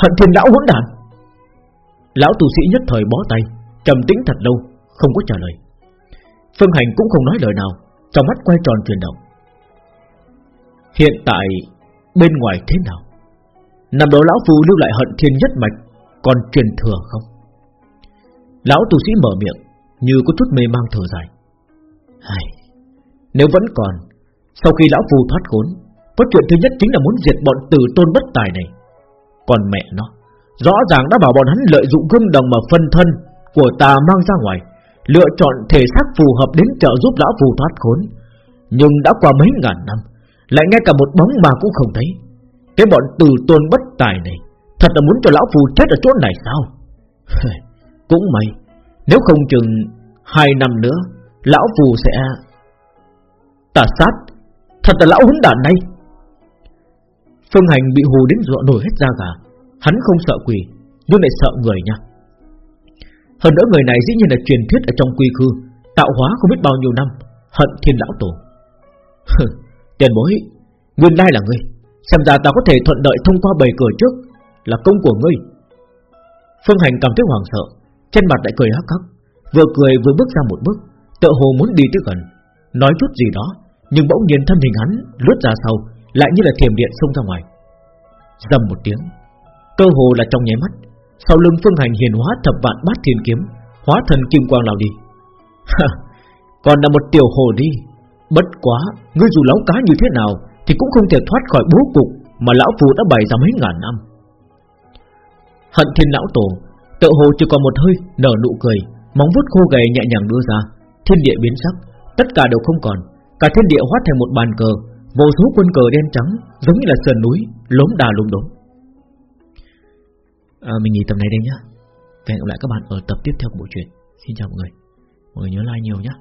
Hận thiên lão hỗn đản. Lão tu sĩ nhất thời bó tay trầm tĩnh thật lâu Không có trả lời. Phương Hành cũng không nói lời nào Trong mắt quay tròn chuyển động. Hiện tại Bên ngoài thế nào? Năm đó lão phu lưu lại hận thiên nhất mạch Còn truyền thừa không? Lão tu sĩ mở miệng Như có chút mê mang thở dài. Hay, Nếu vẫn còn Sau khi lão phu thoát khốn Có chuyện thứ nhất chính là muốn diệt bọn tử tôn bất tài này. Còn mẹ nó Rõ ràng đã bảo bọn hắn lợi dụng gương đồng mà phân thân Của ta mang ra ngoài, Lựa chọn thể xác phù hợp đến trợ giúp lão phù thoát khốn. Nhưng đã qua mấy ngàn năm, Lại ngay cả một bóng mà cũng không thấy. Cái bọn từ tôn bất tài này, Thật là muốn cho lão phù chết ở chỗ này sao? *laughs* Cũng may, Nếu không chừng Hai năm nữa, Lão phù sẽ Tà sát. Thật là lão huấn đản này. Phương Hành bị hù đến dọa nổi hết da gà. Hắn không sợ quỷ, Nhưng lại sợ người nha. Hơn nữa người này dĩ nhiên là truyền thuyết ở trong quy khư Tạo hóa không biết bao nhiêu năm, Hận thiên lão tổ. Tiền bối, Nguyên lai là ngươi. Xem ra ta có thể thuận lợi thông qua bầy cửa trước, Là công của ngươi. Phương Hành cảm thấy hoảng sợ, Trên mặt lại cười hắc hắc, Vừa cười vừa bước ra một bước Tự hồ muốn đi tới gần. Nói chút gì đó, Nhưng bỗng nhiên thân hình hắn lướt ra sau, Lại như là thiềm điện xông ra ngoài. Dầm một tiếng Cơ hồ là trong nháy mắt, sau lưng phương hành hiền hóa thập vạn bát thiên kiếm, Hóa thần kim quang lao đi. Còn là một tiểu hồ đi. Bất quá, Ngươi dù láo cá như thế nào Thì cũng không thể thoát khỏi bố cục Mà lão phù đã bày ra mấy ngàn năm. Hận thiên lão tổ Tự hồ chỉ còn một hơi, nở nụ cười, Móng vuốt khô gầy nhẹ nhàng đưa ra. Thiên địa biến sắc, Tất cả đều không còn. Cả thiên địa hóa thành một bàn cờ, Vô số quân cờ đen trắng, Giống như là sườn núi, Lốm đà lùng đống à, Mình nghỉ tập này đây nhá. Và hẹn gặp lại các bạn ở tập tiếp theo của bộ truyện. Xin chào mọi người. Mọi người nhớ like nhiều nhé